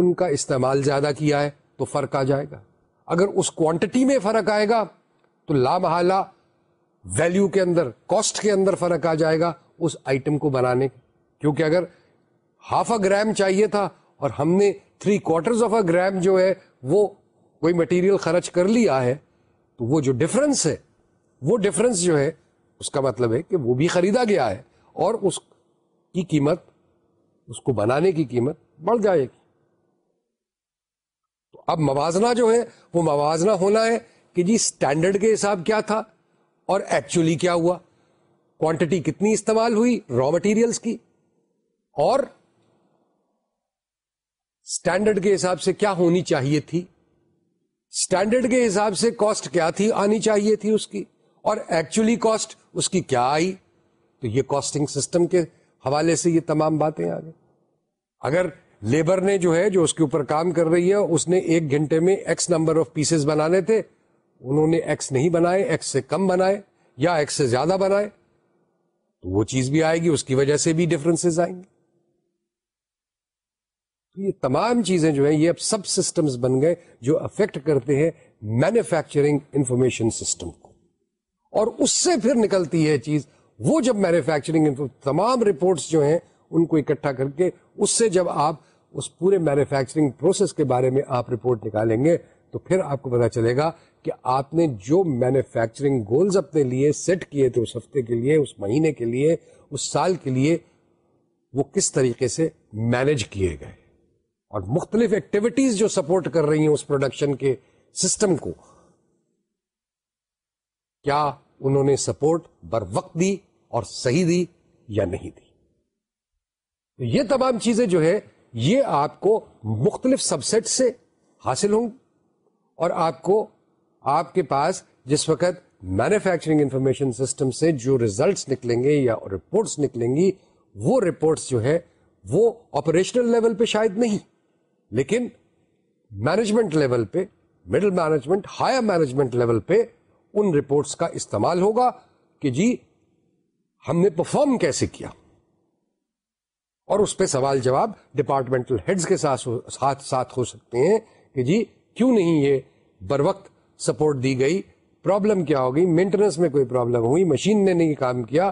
ان کا استعمال زیادہ کیا ہے تو فرق آ جائے گا اگر اس کوانٹٹی میں فرق آئے گا تو لامحالہ ویلو کے اندر کاسٹ کے اندر فرق آ جائے گا اس آئٹم کو بنانے کیونکہ اگر ہاف اے گرام چاہیے تھا اور ہم نے three quarters of a gram جو ہے وہ کوئی مٹیریل خرچ کر لیا ہے تو وہ جو ڈفرنس ہے وہ ڈفرنس جو ہے اس کا مطلب ہے کہ وہ بھی خریدا گیا ہے اور اس اس کی قیمت کو بنانے کی قیمت بڑھ جائے گی تو اب موازنہ جو ہے وہ موازنہ ہونا ہے کہ جی اسٹینڈرڈ کے حساب کیا تھا اور ایکچولی کیا ہوا کوانٹٹی کتنی استعمال ہوئی را مٹیریلس کی اور اسٹینڈرڈ کے حساب سے کیا ہونی چاہیے تھی اسٹینڈرڈ کے حساب سے کاسٹ کیا تھی آنی چاہیے تھی اس کی اور ایکچولی کاسٹ اس کی کیا آئی تو یہ کاسٹنگ سسٹم کے حوالے سے یہ تمام باتیں آ گئی اگر لیبر نے جو ہے جو اس کے اوپر کام کر رہی ہے اس نے ایک گھنٹے میں ایکس نمبر آف پیسز بنانے تھے انہوں نے ایکس نہیں بنائے ایکس سے کم بنائے یا ایکس سے زیادہ بنائے تو وہ چیز بھی آئے گی اس کی وجہ سے بھی ڈفرینس آئیں گے یہ تمام چیزیں جو ہیں یہ اب سب سسٹمز بن گئے جو افیکٹ کرتے ہیں مینوفیکچرنگ انفارمیشن سسٹم کو اور اس سے پھر نکلتی ہے چیز وہ جب مینوفیکچرنگ تمام رپورٹس جو ہیں ان کو اکٹھا کر کے اس سے جب آپ اس پورے مینوفیکچرنگ پروسیس کے بارے میں آپ رپورٹ نکالیں گے تو پھر آپ کو پتا چلے گا کہ آپ نے جو مینوفیکچرنگ گولز اپنے لیے سیٹ کیے تھے اس ہفتے کے لیے اس مہینے کے لیے اس سال کے لیے وہ کس طریقے سے مینج کیے گئے اور مختلف ایکٹیویٹیز جو سپورٹ کر رہی ہیں اس پروڈکشن کے سسٹم کو کیا انہوں نے سپورٹ بر وقت دی اور صحیح دی یا نہیں دی تو یہ تمام چیزیں جو ہے یہ آپ کو مختلف سب سیٹ سے حاصل ہوں اور آپ کو آپ کے پاس جس وقت مینوفیکچرنگ انفارمیشن سسٹم سے جو ریزلٹس نکلیں گے یا رپورٹس نکلیں گی وہ رپورٹس جو ہے وہ آپریشنل لیول پہ شاید نہیں لیکن مینجمنٹ لیول پہ middle management higher management level پہ ان رپورٹس کا استعمال ہوگا کہ جی ہم نے پرفارم کیسے کیا اور اس پہ سوال جواب ڈپارٹمنٹل ہیڈز کے ساتھ ساتھ ساتھ ہو سکتے ہیں کہ جی کیوں نہیں یہ بر وقت سپورٹ دی گئی پرابلم کیا ہوگی مینٹیننس میں کوئی پرابلم ہوئی مشین نے نہیں کام کیا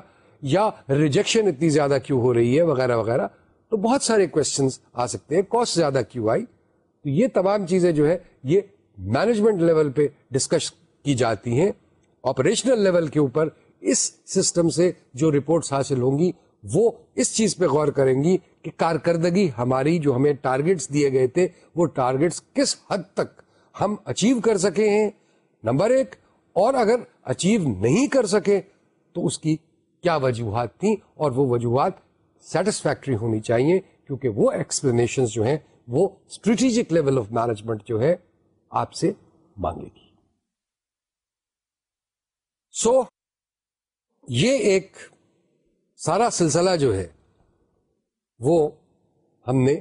یا ریجیکشن اتنی زیادہ کیوں ہو رہی ہے وغیرہ وغیرہ تو بہت سارے آ سکتے ہیں کوسٹ زیادہ کیوں آئی تو یہ تمام چیزیں جو ہے یہ مینجمنٹ لیول پہ ڈسکس کی جاتی ہیں آپریشنل لیول کے اوپر اس سسٹم سے جو رپورٹس حاصل ہوں گی وہ اس چیز پہ غور کریں گی کہ کارکردگی ہماری جو ہمیں ٹارگیٹس دیے گئے تھے وہ ٹارگیٹس کس حد تک ہم اچیو کر سکے ہیں نمبر ایک اور اگر اچیو نہیں کر سکے تو اس کی کیا وجوہات تھیں اور وہ وجوہات سیٹسفیکٹری ہونی چاہیے کیونکہ وہ ایکسپلینیشن جو ہیں وہ اسٹریٹجک لیول آف مینجمنٹ جو ہے آپ سے مانگے گی سو so, یہ ایک سارا سلسلہ جو ہے وہ ہم نے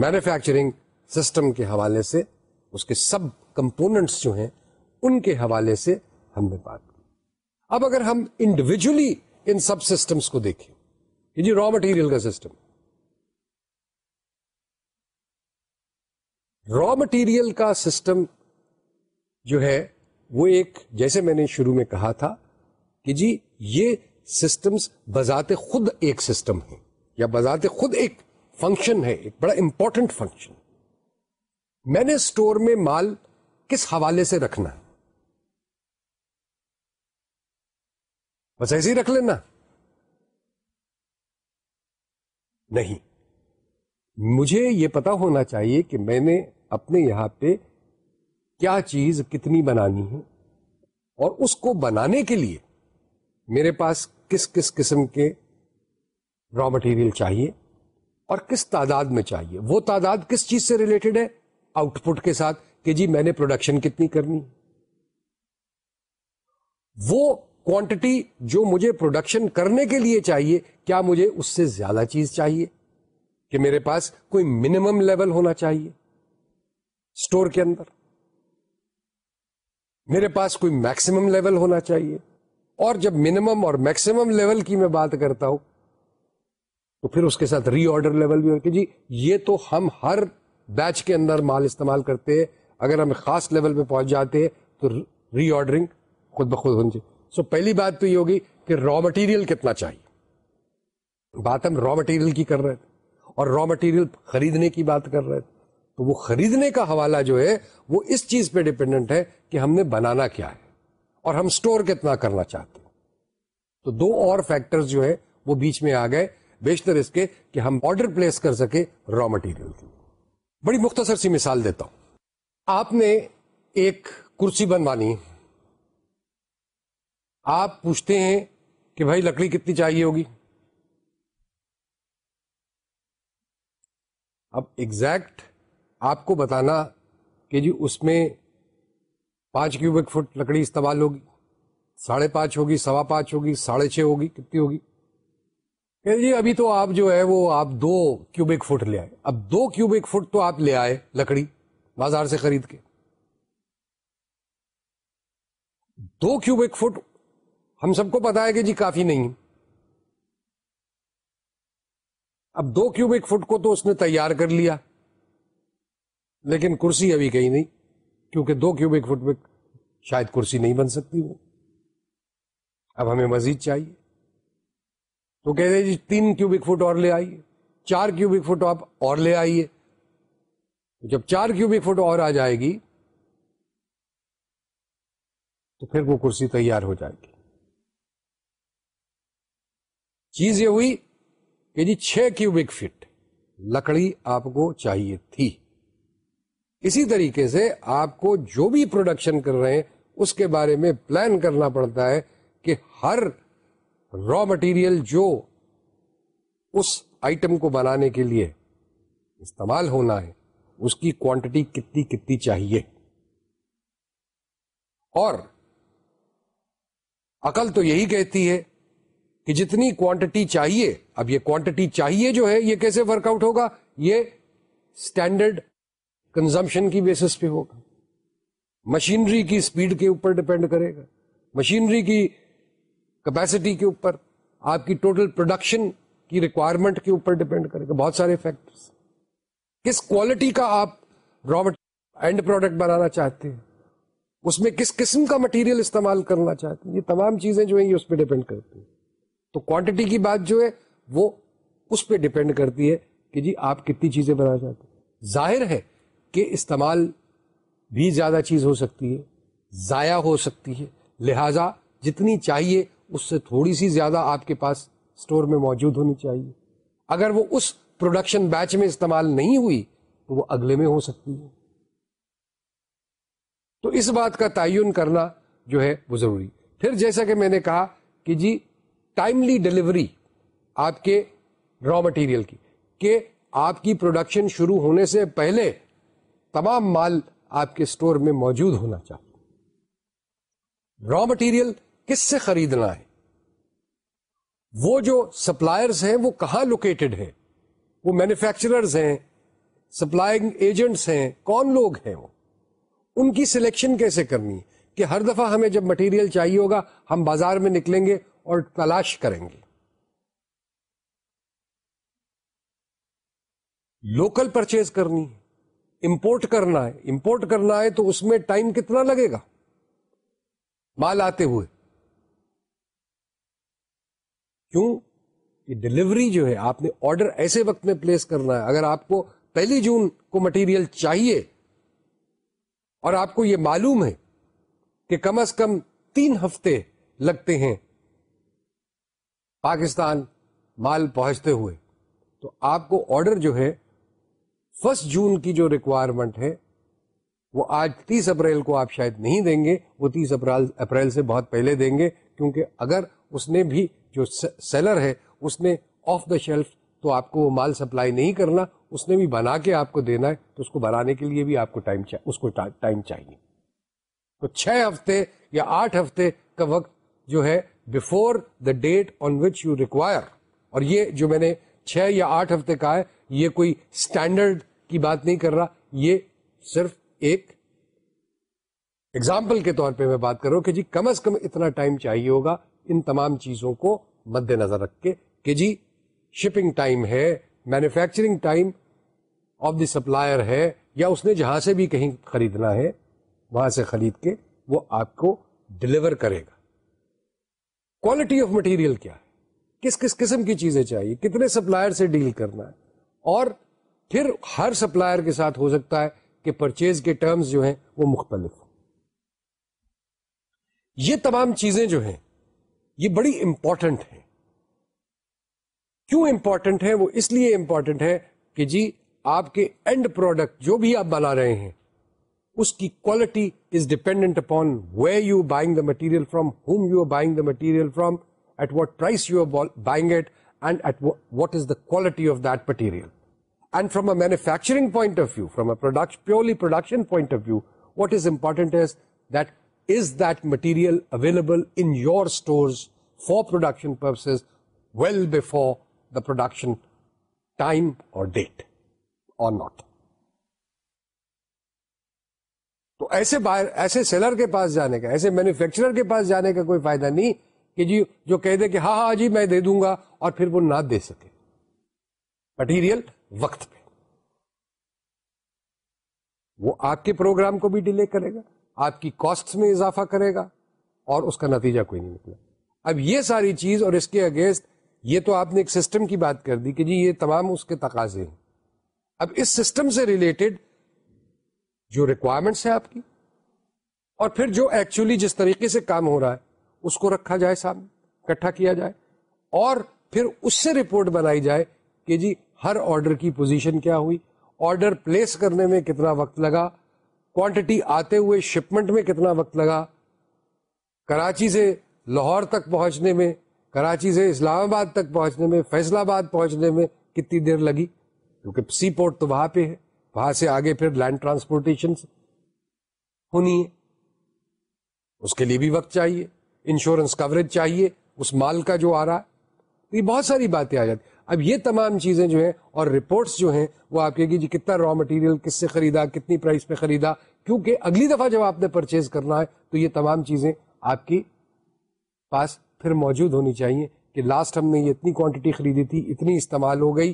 مینوفیکچرنگ سسٹم کے حوالے سے اس کے سب کمپوننٹس جو ہیں ان کے حوالے سے ہم نے بات کی اب اگر ہم انڈیویجلی ان سب سسٹمس کو دیکھیں یہ جی را مٹیریل کا سسٹم را مٹیریل کا سسٹم جو ہے وہ ایک جیسے میں نے شروع میں کہا تھا کہ جی یہ سسٹمز بذات خود ایک سسٹم ہے یا بذات خود ایک فنکشن ہے ایک بڑا امپورٹنٹ فنکشن میں نے اسٹور میں مال کس حوالے سے رکھنا ہے بس ایسے ہی رکھ لینا نہیں مجھے یہ پتا ہونا چاہیے کہ میں نے اپنے یہاں پہ کیا چیز کتنی بنانی ہے اور اس کو بنانے کے لیے میرے پاس کس کس قسم کے را مٹیریل چاہیے اور کس تعداد میں چاہیے وہ تعداد کس چیز سے ریلیٹڈ ہے آؤٹ پٹ کے ساتھ کہ جی میں نے پروڈکشن کتنی کرنی وہ کوانٹٹی جو مجھے پروڈکشن کرنے کے لیے چاہیے کیا مجھے اس سے زیادہ چیز چاہیے کہ میرے پاس کوئی منیمم لیول ہونا چاہیے اسٹور کے اندر میرے پاس کوئی میکسیمم لیول ہونا چاہیے اور جب منیمم اور میکسیمم لیول کی میں بات کرتا ہوں تو پھر اس کے ساتھ ری آرڈر لیول بھی ہو کہ جی یہ تو ہم ہر بیچ کے اندر مال استعمال کرتے ہیں اگر ہم خاص لیول پہ پہنچ جاتے ہیں تو ری آرڈرنگ خود بخود ہونی چاہیے سو پہلی بات تو یہ ہوگی کہ را مٹیریل کتنا چاہیے بات ہم را مٹیریل کی کر رہے تھے اور را مٹیریل خریدنے کی بات کر رہے تھے تو وہ خریدنے کا حوالہ جو ہے وہ اس چیز پہ ڈپینڈنٹ ہے کہ ہم نے بنانا کیا ہے اور ہم اسٹور کتنا کرنا چاہتے ہیں تو دو اور فیکٹر جو ہے وہ بیچ میں آ گئے بیشتر اس کے کہ ہم آرڈر پلیس کر سکے را مٹیریل کی بڑی مختصر سی مثال دیتا ہوں آپ نے ایک کرسی بنوانی آپ پوچھتے ہیں کہ بھائی لکڑی کتنی چاہیے ہوگی اب ایگزیکٹ آپ کو بتانا کہ جی اس میں پانچ کیوبک فٹ لکڑی استعمال ہوگی ساڑھے پانچ ہوگی سوا پانچ ہوگی ساڑھے چھ ہوگی کتنی ہوگی کہ جی ابھی تو آپ جو ہے وہ آپ دو کیوبک فٹ لے آئے اب دو کیوبک فٹ تو آپ لے آئے لکڑی بازار سے خرید کے دو کیوبک فٹ ہم سب کو پتا ہے کہ جی کافی نہیں اب دو کیوبک فٹ کو تو اس نے تیار کر لیا لیکن کرسی ابھی کہیں نہیں کیونکہ دو کیوبک فٹ میں شاید کرسی نہیں بن سکتی وہ اب ہمیں مزید چاہیے تو کہہ رہے جی تین کیوبک فٹ اور لے آئیے چار کیوبک فٹ آپ اور لے آئیے جب چار کیوبک فٹ اور آ جائے گی تو پھر وہ کرسی تیار ہو جائے گی چیز یہ ہوئی کہ جی چھ کیوبک فٹ لکڑی آپ کو چاہیے تھی اسی طریقے سے آپ کو جو بھی پروڈکشن کر رہے ہیں اس کے بارے میں پلان کرنا پڑتا ہے کہ ہر را مٹیریل جو اس آئٹم کو بنانے کے لیے استعمال ہونا ہے اس کی کوانٹٹی کتنی کتنی چاہیے اور عقل تو یہی کہتی ہے کہ جتنی کوانٹٹی چاہیے اب یہ کوانٹٹی چاہیے جو ہے یہ کیسے ورک آؤٹ ہوگا یہ اسٹینڈرڈ کنزمپشن کی بیسس پہ ہوگا مشینری کی اسپیڈ کے اوپر ڈپینڈ کرے گا مشینری کی کیپیسٹی کے اوپر آپ کی ٹوٹل پروڈکشن کی ریکوائرمنٹ کے اوپر ڈپینڈ کرے گا بہت سارے فیکٹر کس کوالٹی کا آپ را اینڈ پروڈکٹ بنانا چاہتے ہیں اس میں کس قسم کا مٹیریل استعمال کرنا چاہتے ہیں یہ تمام چیزیں جو ہیں یہ اس پہ ڈپینڈ کرتی ہیں تو کوانٹٹی کی بات جو ہے وہ اس پہ ڈپینڈ کرتی ہے کہ جی آپ کتنی چیزیں بنا چاہتے ہیں ظاہر ہے کہ استعمال بھی زیادہ چیز ہو سکتی ہے ضائع ہو سکتی ہے لہذا جتنی چاہیے اس سے تھوڑی سی زیادہ آپ کے پاس اسٹور میں موجود ہونی چاہیے اگر وہ اس پروڈکشن بیچ میں استعمال نہیں ہوئی تو وہ اگلے میں ہو سکتی ہے تو اس بات کا تعین کرنا جو ہے وہ ضروری پھر جیسا کہ میں نے کہا کہ جی ٹائملی ڈلیوری آپ کے را مٹیریل کی کہ آپ کی پروڈکشن شروع ہونے سے پہلے تمام مال آپ کے اسٹور میں موجود ہونا چاہیے را مٹیریل کس سے خریدنا ہے وہ جو سپلائرز ہیں وہ کہاں لوکیٹڈ ہیں وہ مینوفیکچررز ہیں سپلائنگ ایجنٹس ہیں کون لوگ ہیں وہ ان کی سلیکشن کیسے کرنی ہے کہ ہر دفعہ ہمیں جب مٹیریل چاہیے ہوگا ہم بازار میں نکلیں گے اور تلاش کریں گے لوکل پرچیز کرنی امپورٹ کرنا ہے امپورٹ کرنا ہے تو اس میں ٹائم کتنا لگے گا مال آتے ہوئے کیوں یہ ڈلیوری جو ہے آپ نے آرڈر ایسے وقت میں پلیس کرنا ہے اگر آپ کو پہلی جون کو مٹیریل چاہیے اور آپ کو یہ معلوم ہے کہ کم از کم تین ہفتے لگتے ہیں پاکستان مال پہنچتے ہوئے تو آپ کو آرڈر جو ہے فسٹ جون کی جو ریکوائرمنٹ ہے وہ آج تیس اپریل کو آپ شاید نہیں دیں گے وہ تیس اپریل اپریل سے بہت پہلے دیں گے کیونکہ اگر اس نے بھی جو سیلر ہے اس نے آف دا شیلف تو آپ کو وہ مال سپلائی نہیں کرنا اس نے بھی بنا کے آپ کو دینا ہے تو اس کو بنانے کے لیے بھی آپ کو ٹائم اس کو ٹائم چاہیے تو چھ ہفتے یا آٹھ ہفتے کا وقت جو ہے before the date on which you require اور یہ جو میں نے چھ یا آٹھ ہفتے کہا ہے یہ کوئی اسٹینڈرڈ کی بات نہیں کر رہا یہ صرف ایک ایگزامپل کے طور پہ میں بات کر رہا ہوں کہ جی کم از کم اتنا ٹائم چاہیے ہوگا ان تمام چیزوں کو مد نظر رکھ کے کہ جی شپنگ ٹائم ہے manufacturing time of the supplier ہے یا اس نے جہاں سے بھی کہیں خریدنا ہے وہاں سے خرید کے وہ آپ کو ڈلیور کرے گا کوالٹی آف مٹیریل کیا ہے کس کس قسم کی چیزیں چاہیے کتنے سپلائر سے ڈیل کرنا ہے اور پھر ہر سپلائر کے ساتھ ہو سکتا ہے کہ پرچیز کے ٹرمز جو ہیں وہ مختلف ہوں یہ تمام چیزیں جو ہیں یہ بڑی امپورٹنٹ ہیں کیوں امپورٹنٹ ہے وہ اس لیے امپورٹنٹ ہے کہ جی آپ کے اینڈ پروڈکٹ جو بھی آپ بنا رہے ہیں uski quality is dependent upon where you are buying the material from, whom you are buying the material from, at what price you are buying it, and at what is the quality of that material. And from a manufacturing point of view, from a purely production point of view, what is important is that material available in your stores for production purposes well before the production time or date or not. تو ایسے ایسے seller کے پاس جانے کا ایسے manufacturer کے پاس جانے کا کوئی فائدہ نہیں کہ جی جو کہہ دے کہ ہاں ہاں جی میں دے دوں گا اور پھر وہ نہ دے سکے مٹیریل وقت پہ وہ آپ کے پروگرام کو بھی ڈیلے کرے گا آپ کی کاسٹ میں اضافہ کرے گا اور اس کا نتیجہ کوئی نہیں نکلا اب یہ ساری چیز اور اس کے اگینسٹ یہ تو آپ نے ایک سسٹم کی بات کر دی کہ جی یہ تمام اس کے تقاضے ہیں اب اس سسٹم سے ریلیٹڈ جو ریکوائرمنٹس ہے آپ کی اور پھر جو ایکچولی جس طریقے سے کام ہو رہا ہے اس کو رکھا جائے سامنے اکٹھا کیا جائے اور پھر اس سے رپورٹ بنائی جائے کہ جی ہر آرڈر کی پوزیشن کیا ہوئی آرڈر پلیس کرنے میں کتنا وقت لگا کوانٹٹی آتے ہوئے شپمنٹ میں کتنا وقت لگا کراچی سے لاہور تک پہنچنے میں کراچی سے اسلام آباد تک پہنچنے میں فیصلہ آباد پہنچنے میں کتنی دیر لگی کیونکہ سی پورٹ تو وہاں پہ ہے وہاں سے آگے پھر لینڈ ٹرانسپورٹیشن ہونی ہے اس کے لیے بھی وقت چاہیے انشورنس کوریج چاہیے اس مال کا جو آ رہا ہے یہ بہت ساری باتیں آ جاتی اب یہ تمام چیزیں جو ہیں اور رپورٹس جو ہیں وہ آپ کے جی کتنا را مٹیریل کس سے خریدا کتنی پرائز پہ خریدا کیونکہ اگلی دفعہ جب آپ نے پرچیز کرنا ہے تو یہ تمام چیزیں آپ کے پاس پھر موجود ہونی چاہیے کہ لاسٹ ہم نے یہ اتنی کوانٹٹی خریدی تھی اتنی استعمال ہو گئی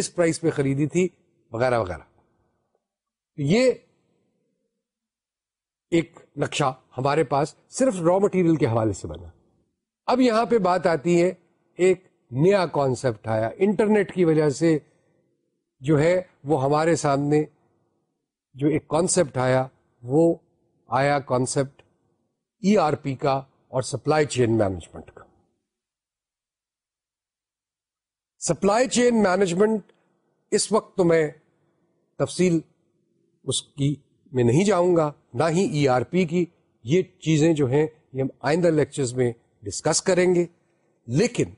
اس پرائز پہ خریدی تھی وغیرہ وغیرہ یہ ایک نقشہ ہمارے پاس صرف را مٹیریل کے حوالے سے بنا اب یہاں پہ بات آتی ہے ایک نیا کانسیپٹ آیا انٹرنیٹ کی وجہ سے جو ہے وہ ہمارے سامنے جو ایک کانسیپٹ آیا وہ آیا کانسیپٹ ای آر پی کا اور سپلائی چین مینجمنٹ کا سپلائی چین مینجمنٹ اس وقت تو میں تفصیل اس کی میں نہیں جاؤں گا نہ ہی ای آر پی کی یہ چیزیں جو ہیں یہ ہم آئندہ لیکچرز میں ڈسکس کریں گے لیکن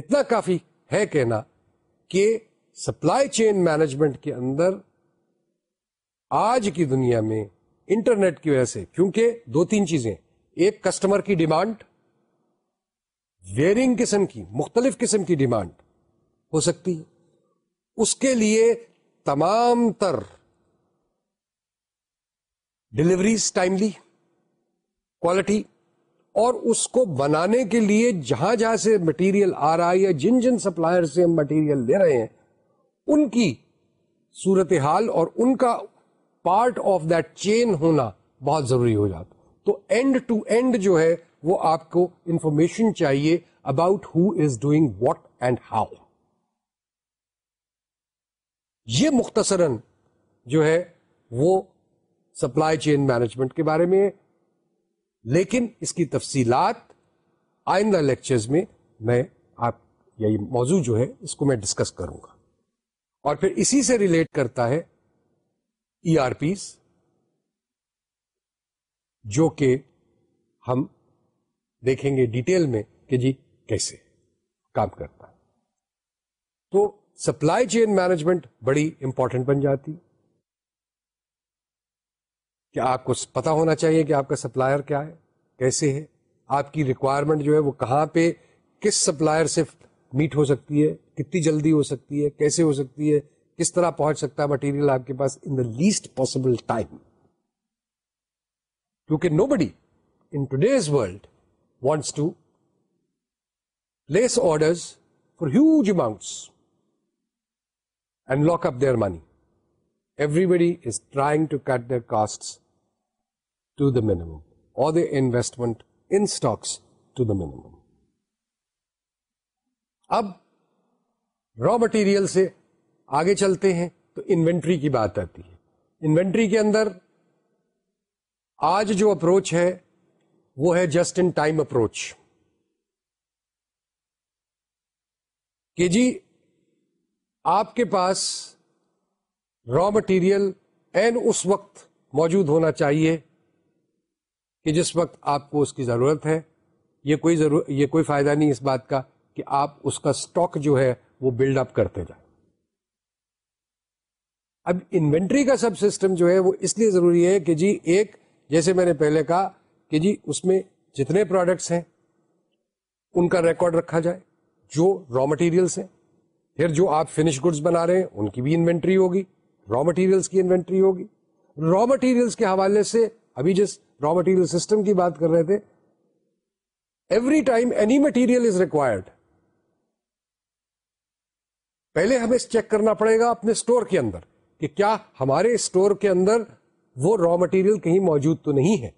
اتنا کافی ہے کہنا کہ سپلائی چین مینجمنٹ کے اندر آج کی دنیا میں انٹرنیٹ کی وجہ سے کیونکہ دو تین چیزیں ایک کسٹمر کی ڈیمانڈ ویئرنگ قسم کی مختلف قسم کی ڈیمانڈ ہو سکتی ہے اس کے لیے تمام تر ڈلیوریز ٹائملی کوالٹی اور اس کو بنانے کے لیے جہاں جہاں سے مٹیریل آ رہا ہے یا جن جن سپلائر سے ہم مٹیریل لے رہے ہیں ان کی صورتحال اور ان کا پارٹ آف دیٹ چین ہونا بہت ضروری ہو جاتا تو اینڈ ٹو اینڈ جو ہے وہ آپ کو انفارمیشن چاہیے about who is doing what and how یہ مختصراً جو ہے وہ سپلائی چین مینجمنٹ کے بارے میں لیکن اس کی تفصیلات آئندہ لیکچرز میں میں آپ یا موضوع جو ہے اس کو میں ڈسکس کروں گا اور پھر اسی سے ریلیٹ کرتا ہے ای آر پیس جو کہ ہم دیکھیں گے ڈیٹیل میں کہ جی کیسے کام کرتا ہے تو سپلائی چین مینجمنٹ بڑی امپورٹنٹ بن جاتی کہ آپ کو پتا ہونا چاہیے کہ آپ کا سپلائر کیا ہے کیسے ہے آپ کی ریکوائرمنٹ جو ہے وہ کہاں پہ کس سپلائر سے میٹ ہو سکتی ہے کتنی جلدی ہو سکتی ہے کیسے ہو سکتی ہے کس طرح پہنچ سکتا ہے مٹیریل آپ کے پاس in the least possible time کیونکہ nobody in today's world wants to place orders for huge amounts and lock up their money everybody is trying to cut the cost to the minimum investment in stocks to the minimum اب raw material سے آگے چلتے ہیں تو inventory کی بات آتی ہے انوینٹری کے اندر آج جو اپروچ ہے وہ ہے جسٹ ان ٹائم اپروچ کہ جی آپ کے پاس را مٹیریل این اس وقت موجود ہونا چاہیے کہ جس وقت آپ کو اس کی ضرورت ہے یہ کوئی ضرور یہ کوئی فائدہ نہیں اس بات کا کہ آپ اس کا اسٹاک جو ہے وہ بلڈ اپ کرتے جائیں اب انوینٹری کا سب سسٹم جو ہے وہ اس لیے ضروری ہے کہ جی ایک جیسے میں نے پہلے کہا کہ جی اس میں جتنے پروڈکٹس ہیں ان کا ریکارڈ رکھا جائے جو را مٹیریلس ہیں پھر جو آپ فنش گڈس بنا رہے ہیں ان کی بھی انوینٹری ہوگی را مٹیریلس کی انوینٹری ہوگی را مٹیریلس کے حوالے سے ابھی جس را مٹیریل سسٹم کی بات کر رہے تھے every time any material is required پہلے ہمیں چیک کرنا پڑے گا اپنے اسٹور کے اندر کہ کیا ہمارے اسٹور کے اندر وہ را مٹیریل کہیں موجود تو نہیں ہے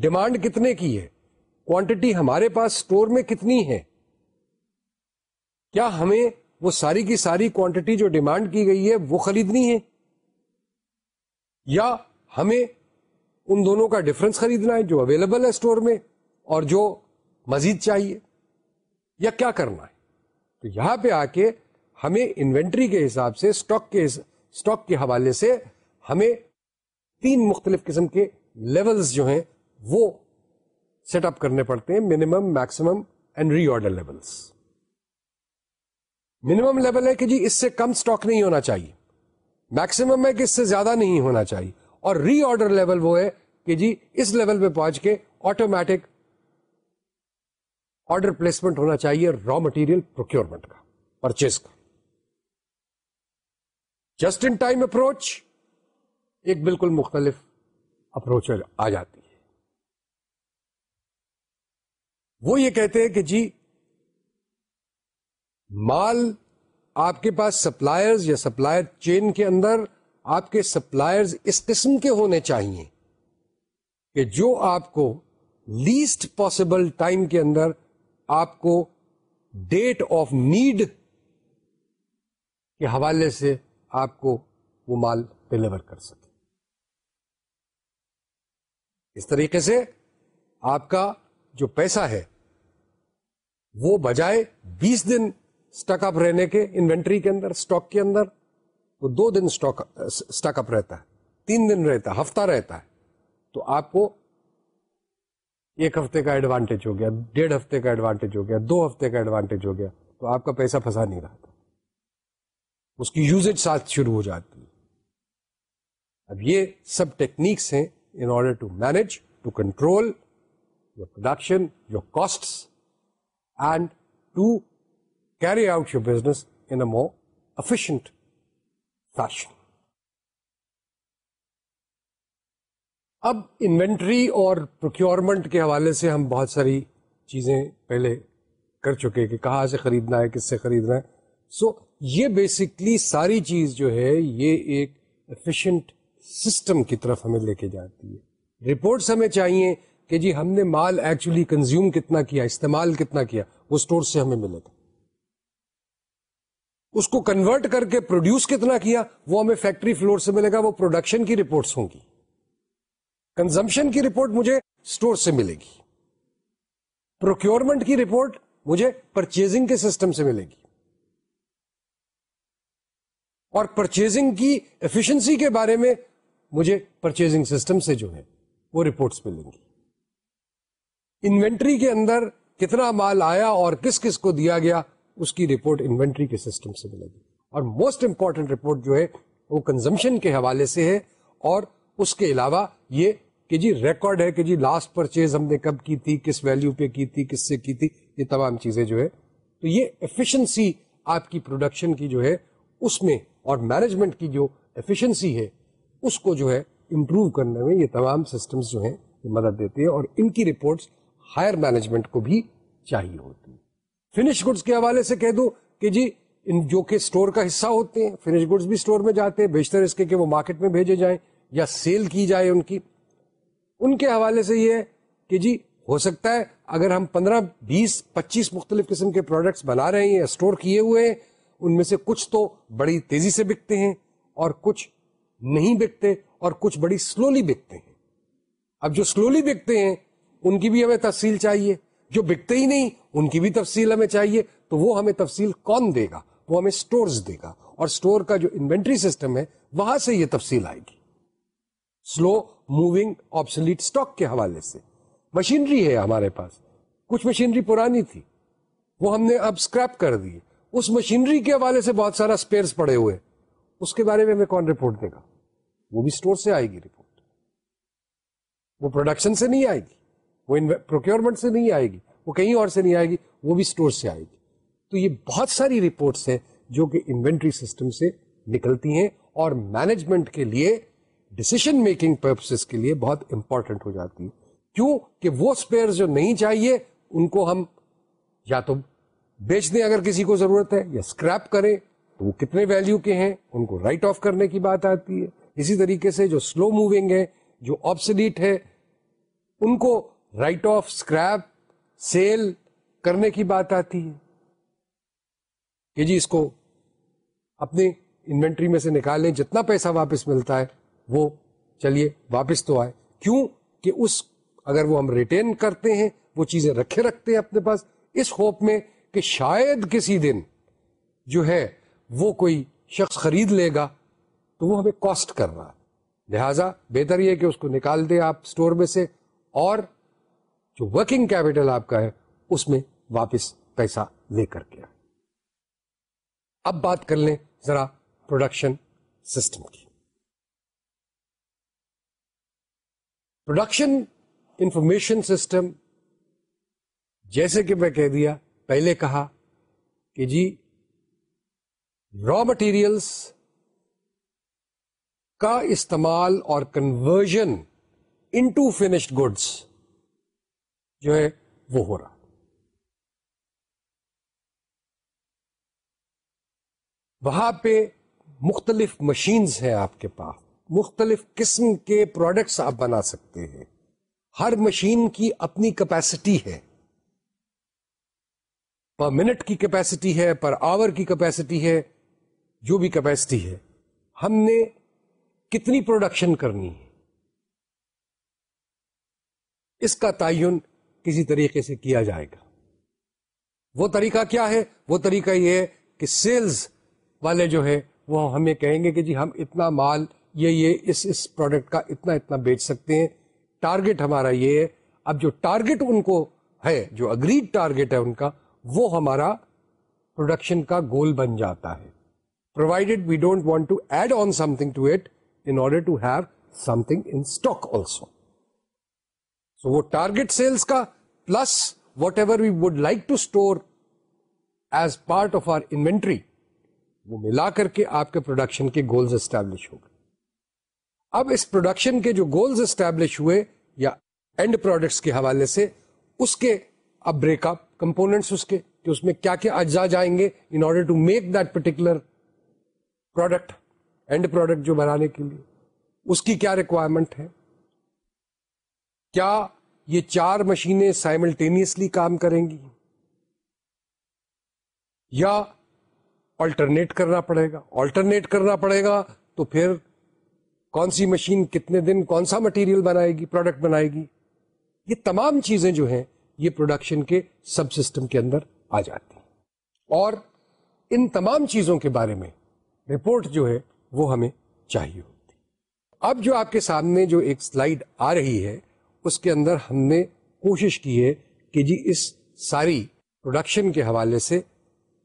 ڈیمانڈ کتنے کی ہے کوانٹٹی ہمارے پاس اسٹور میں کتنی ہے کیا ہمیں وہ ساری کی ساری کوانٹٹی جو ڈیمانڈ کی گئی ہے وہ خریدنی ہے یا ہمیں ان دونوں کا ڈفرنس خریدنا ہے جو اویلیبل ہے اسٹور میں اور جو مزید چاہیے یا کیا کرنا ہے تو یہاں پہ آ کے ہمیں انوینٹری کے حساب سے اسٹاک کے اسٹاک کے حوالے سے ہمیں تین مختلف قسم کے لیولز جو ہیں وہ سیٹ اپ کرنے پڑتے ہیں minimum maximum and reorder levels minimum level ہے کہ جی اس سے کم سٹاک نہیں ہونا چاہیے میکسیمم ہے کہ اس سے زیادہ نہیں ہونا چاہیے اور ری آرڈر لیول وہ ہے کہ جی اس لیول پہ پہنچ کے آٹومیٹک آرڈر پلیسمنٹ ہونا چاہیے را مٹیریل پروکیورمنٹ کا پرچیز کا جسٹ ان ٹائم اپروچ ایک بالکل مختلف اپروچ آ جاتی ہے وہ یہ کہتے ہیں کہ جی مال آپ کے پاس سپلائرز یا سپلائر چین کے اندر آپ کے سپلائرز اس قسم کے ہونے چاہیے کہ جو آپ کو لیسٹ پاسبل ٹائم کے اندر آپ کو ڈیٹ آف نیڈ کے حوالے سے آپ کو وہ مال ڈلیور کر سکے اس طریقے سے آپ کا جو پیسہ ہے وہ بجائے بیس دن اسٹک اپ رہنے کے انوینٹری کے اندر اسٹاک کے اندر وہ دو دن اسٹک اپ رہتا ہے تین دن رہتا ہے ہفتہ رہتا ہے تو آپ کو ایک ہفتے کا ایڈوانٹیج ہو گیا ڈیڑھ ہفتے کا ایڈوانٹیج ہو گیا دو ہفتے کا ایڈوانٹیج ہو گیا تو آپ کا پیسہ پھنسا نہیں رہتا اس کی یوزیج ساتھ شروع ہو جاتی اب یہ سب ٹیکنیکس ہیں in order to manage to control your production your cost and to carry out your business in a more efficient fashion اب انوینٹری اور پروکیورمنٹ کے حوالے سے ہم بہت ساری چیزیں پہلے کر چکے کہ کہاں سے خریدنا ہے کس سے خریدنا ہے سو so, یہ بیسکلی ساری چیز جو ہے یہ ایک ایفیشنٹ سسٹم کی طرف ہمیں لے کے جاتی ہے رپورٹس ہمیں چاہیے کہ جی ہم نے مال ایکچولی کنزیوم کتنا کیا استعمال کتنا کیا وہ اسٹور سے ہمیں ملے گا اس کو کنورٹ کر کے پروڈیوس کتنا کیا وہ ہمیں فیکٹری فلور سے ملے گا وہ پروڈکشن کی رپورٹس ہوں گی کنزمپشن کی رپورٹ مجھے اسٹور سے ملے گی پروکیورمنٹ کی رپورٹ مجھے پرچیزنگ کے سسٹم سے ملے گی اور پرچیزنگ کی ایفیشنسی کے بارے میں مجھے پرچیزنگ سسٹم سے جو ہے وہ رپورٹس ملیں گی انوینٹری کے اندر کتنا مال آیا اور کس کس کو دیا گیا اس کی رپورٹ انوینٹری کے سسٹم سے ملے گی اور موسٹ امپورٹنٹ رپورٹ جو ہے وہ کنزمشن کے حوالے سے ہے اور اس کے علاوہ یہ کہ جی ریکارڈ ہے کہ جی لاسٹ پرچیز ہم نے کب کی تھی کس ویلیو پہ کی تھی کس سے کی تھی یہ تمام چیزیں جو ہے تو یہ ایفیشنسی آپ کی پروڈکشن کی جو ہے اس میں اور مینجمنٹ کی جو ایفیشنسی ہے اس کو جو ہے امپروو کرنے میں یہ تمام سسٹمز جو ہیں یہ مدد دیتے ہیں اور ان کی رپورٹس ہائر مینجمنٹ کو بھی چاہیے ہوتی فنش گڈس کے حوالے سے کہہ دوں کہ جی جو کہ اسٹور کا حصہ ہوتے ہیں فنش گڈس بھی اسٹور میں جاتے ہیں بیشتر اس کے کہ وہ مارکیٹ میں بھیجے جائیں یا سیل کی جائے ان کی ان کے حوالے سے یہ ہے کہ جی ہو سکتا ہے اگر ہم پندرہ بیس پچیس مختلف قسم کے پروڈکٹس بنا رہے ہیں اسٹور کیے ہوئے ہیں ان میں سے کچھ تو بڑی تیزی سے بکتے ہیں اور کچھ نہیں بکتے اور کچھ بڑی سلولی بکتے ہیں اب جو سلولی بکتے ہیں ان کی بھی ہمیں تفصیل چاہیے جو بکتے ہی نہیں ان کی بھی تفصیل ہمیں چاہیے تو وہ ہمیں تفصیل کون دے گا وہ ہمیں سٹورز دے گا اور اسٹور کا جو انوینٹری سسٹم ہے وہاں سے یہ تفصیل آئے گی سلو موونگ آپسلیٹ اسٹاک کے حوالے سے مشینری ہے ہمارے پاس کچھ مشینری پرانی تھی وہ ہم نے اب اسکریپ کر دی اس مشینری کے حوالے سے بہت سارا اسپیئرس پڑے ہوئے اس کے بارے میں ہمیں کون رپورٹ دے گا وہ بھی اسٹور سے آئے گی رپورٹ وہ پروڈکشن سے نہیں آئے گی وہ پروکیورمنٹ سے نہیں آئے گی وہ کہیں اور سے نہیں آئے گی وہ بھی اسٹور سے آئے گی تو یہ بہت ساری رپورٹس ہیں جو کہ انوینٹری سسٹم سے نکلتی ہیں اور مینجمنٹ کے لیے ڈسیزن میکنگ پرپسز کے لیے بہت امپورٹنٹ ہو جاتی ہے کیوں کہ وہ اسپیئر جو نہیں چاہیے ان کو ہم یا تو بیچ دیں اگر کسی کو ضرورت ہے یا اسکریپ کریں تو وہ کتنے ویلو کے ہیں ان کو رائٹ آف کرنے کی بات آتی ہے اسی طریقے سے جو سلو موونگ ہے جو آپسلیٹ ہے ان کو رائٹ آف اسکریپ سیل کرنے کی بات آتی ہے کہ جی اس کو اپنے انوینٹری میں سے نکالیں جتنا پیسہ واپس ملتا ہے وہ چلیے واپس تو آئے کیوں کہ اس اگر وہ ہم ریٹین کرتے ہیں وہ چیزیں رکھے رکھتے ہیں اپنے پاس اس ہوپ میں کہ شاید کسی دن جو ہے وہ کوئی شخص خرید لے گا تو وہ ہمیں کاسٹ کر رہا لہذا بہتر یہ کہ اس کو نکال دیں آپ اسٹور میں سے اور جو ورکنگ کیپٹل آپ کا ہے اس میں واپس پیسہ لے کر کے اب بات کر لیں ذرا پروڈکشن سسٹم کی پروڈکشن انفارمیشن سسٹم جیسے کہ میں کہہ دیا پہلے کہا کہ جی را مٹیریلس کا استعمال اور کنورژن انٹو فنشڈ گڈس جو ہے وہ ہو رہا وہاں پہ مختلف مشینز ہیں آپ کے پاس مختلف قسم کے پروڈکٹس آپ بنا سکتے ہیں ہر مشین کی اپنی کیپیسٹی ہے پر منٹ کی کیپیسٹی ہے پر آور کی کیپیسٹی ہے جو بھی کیپیسٹی ہے ہم نے کتنی پروڈکشن کرنی ہے اس کا تعین کسی طریقے سے کیا جائے گا وہ طریقہ کیا ہے وہ طریقہ یہ ہے کہ سیلز والے جو ہے وہ ہمیں کہیں گے کہ جی ہم اتنا مال یہ یہ اس اس پروڈکٹ کا اتنا اتنا بیچ سکتے ہیں ٹارگٹ ہمارا یہ ہے اب جو ٹارگٹ ان کو ہے جو اگریڈ ٹارگٹ ہے ان کا وہ ہمارا پروڈکشن کا گول بن جاتا ہے provided we don't want to add on something to it order to have something in stock also so وہ ٹارگٹ سیلس کا plus whatever we would like to store as part of our inventory وہ ملا کر کے آپ کے production کے goals establish ہو گئے اب اس پروڈکشن کے جو گولز اسٹیبلش ہوئے یا اینڈ پروڈکٹس کے حوالے سے اس کے اب بریک اپ کمپونیٹس کے کہ اس میں کیا کیا اجزا جائیں گے in order to make that particular product and product جو بنانے کے لیے اس کی کیا ریکوائرمنٹ ہے کیا یہ چار مشینیں سائملٹینیسلی کام کریں گی یا آلٹرنیٹ کرنا پڑے گا آلٹرنیٹ کرنا پڑے گا تو پھر کون سی مشین کتنے دن کون سا مٹیریل بنائے گی پروڈکٹ بنائے گی یہ تمام چیزیں جو ہیں یہ پروڈکشن کے سب سسٹم کے اندر آ جاتی ہیں اور ان تمام چیزوں کے بارے میں رپورٹ جو ہے وہ ہمیں چاہیے ہوتی اب جو آپ کے سامنے جو ایک سلائڈ آ رہی ہے اس کے اندر ہم نے کوشش کی ہے کہ جی اس ساری پروڈکشن کے حوالے سے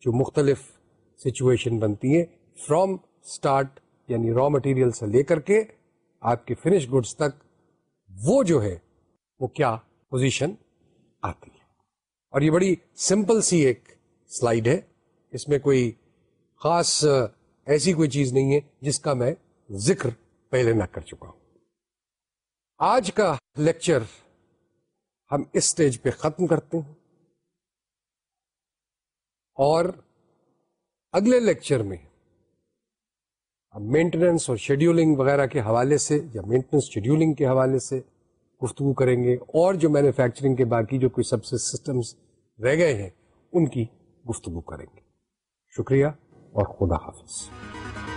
جو مختلف سچویشن بنتی ہیں فرام اسٹارٹ یعنی را مٹیریل سے لے کر کے آپ کے فنش گڈس تک وہ جو ہے وہ کیا پوزیشن آتی ہے اور یہ بڑی سمپل سی ایک سلائیڈ ہے اس میں کوئی خاص ایسی کوئی چیز نہیں ہے جس کا میں ذکر پہلے نہ کر چکا ہوں آج کا لیکچر ہم اس سٹیج پہ ختم کرتے ہیں اور اگلے لیکچر میں مینٹیننس اور شیڈیولنگ وغیرہ کے حوالے سے یا مینٹیننس شیڈیولنگ کے حوالے سے گفتگو کریں گے اور جو مینوفیکچرنگ کے باقی جو کوئی سب سے سسٹمس رہ گئے ہیں ان کی گفتگو کریں گے شکریہ اور خدا حافظ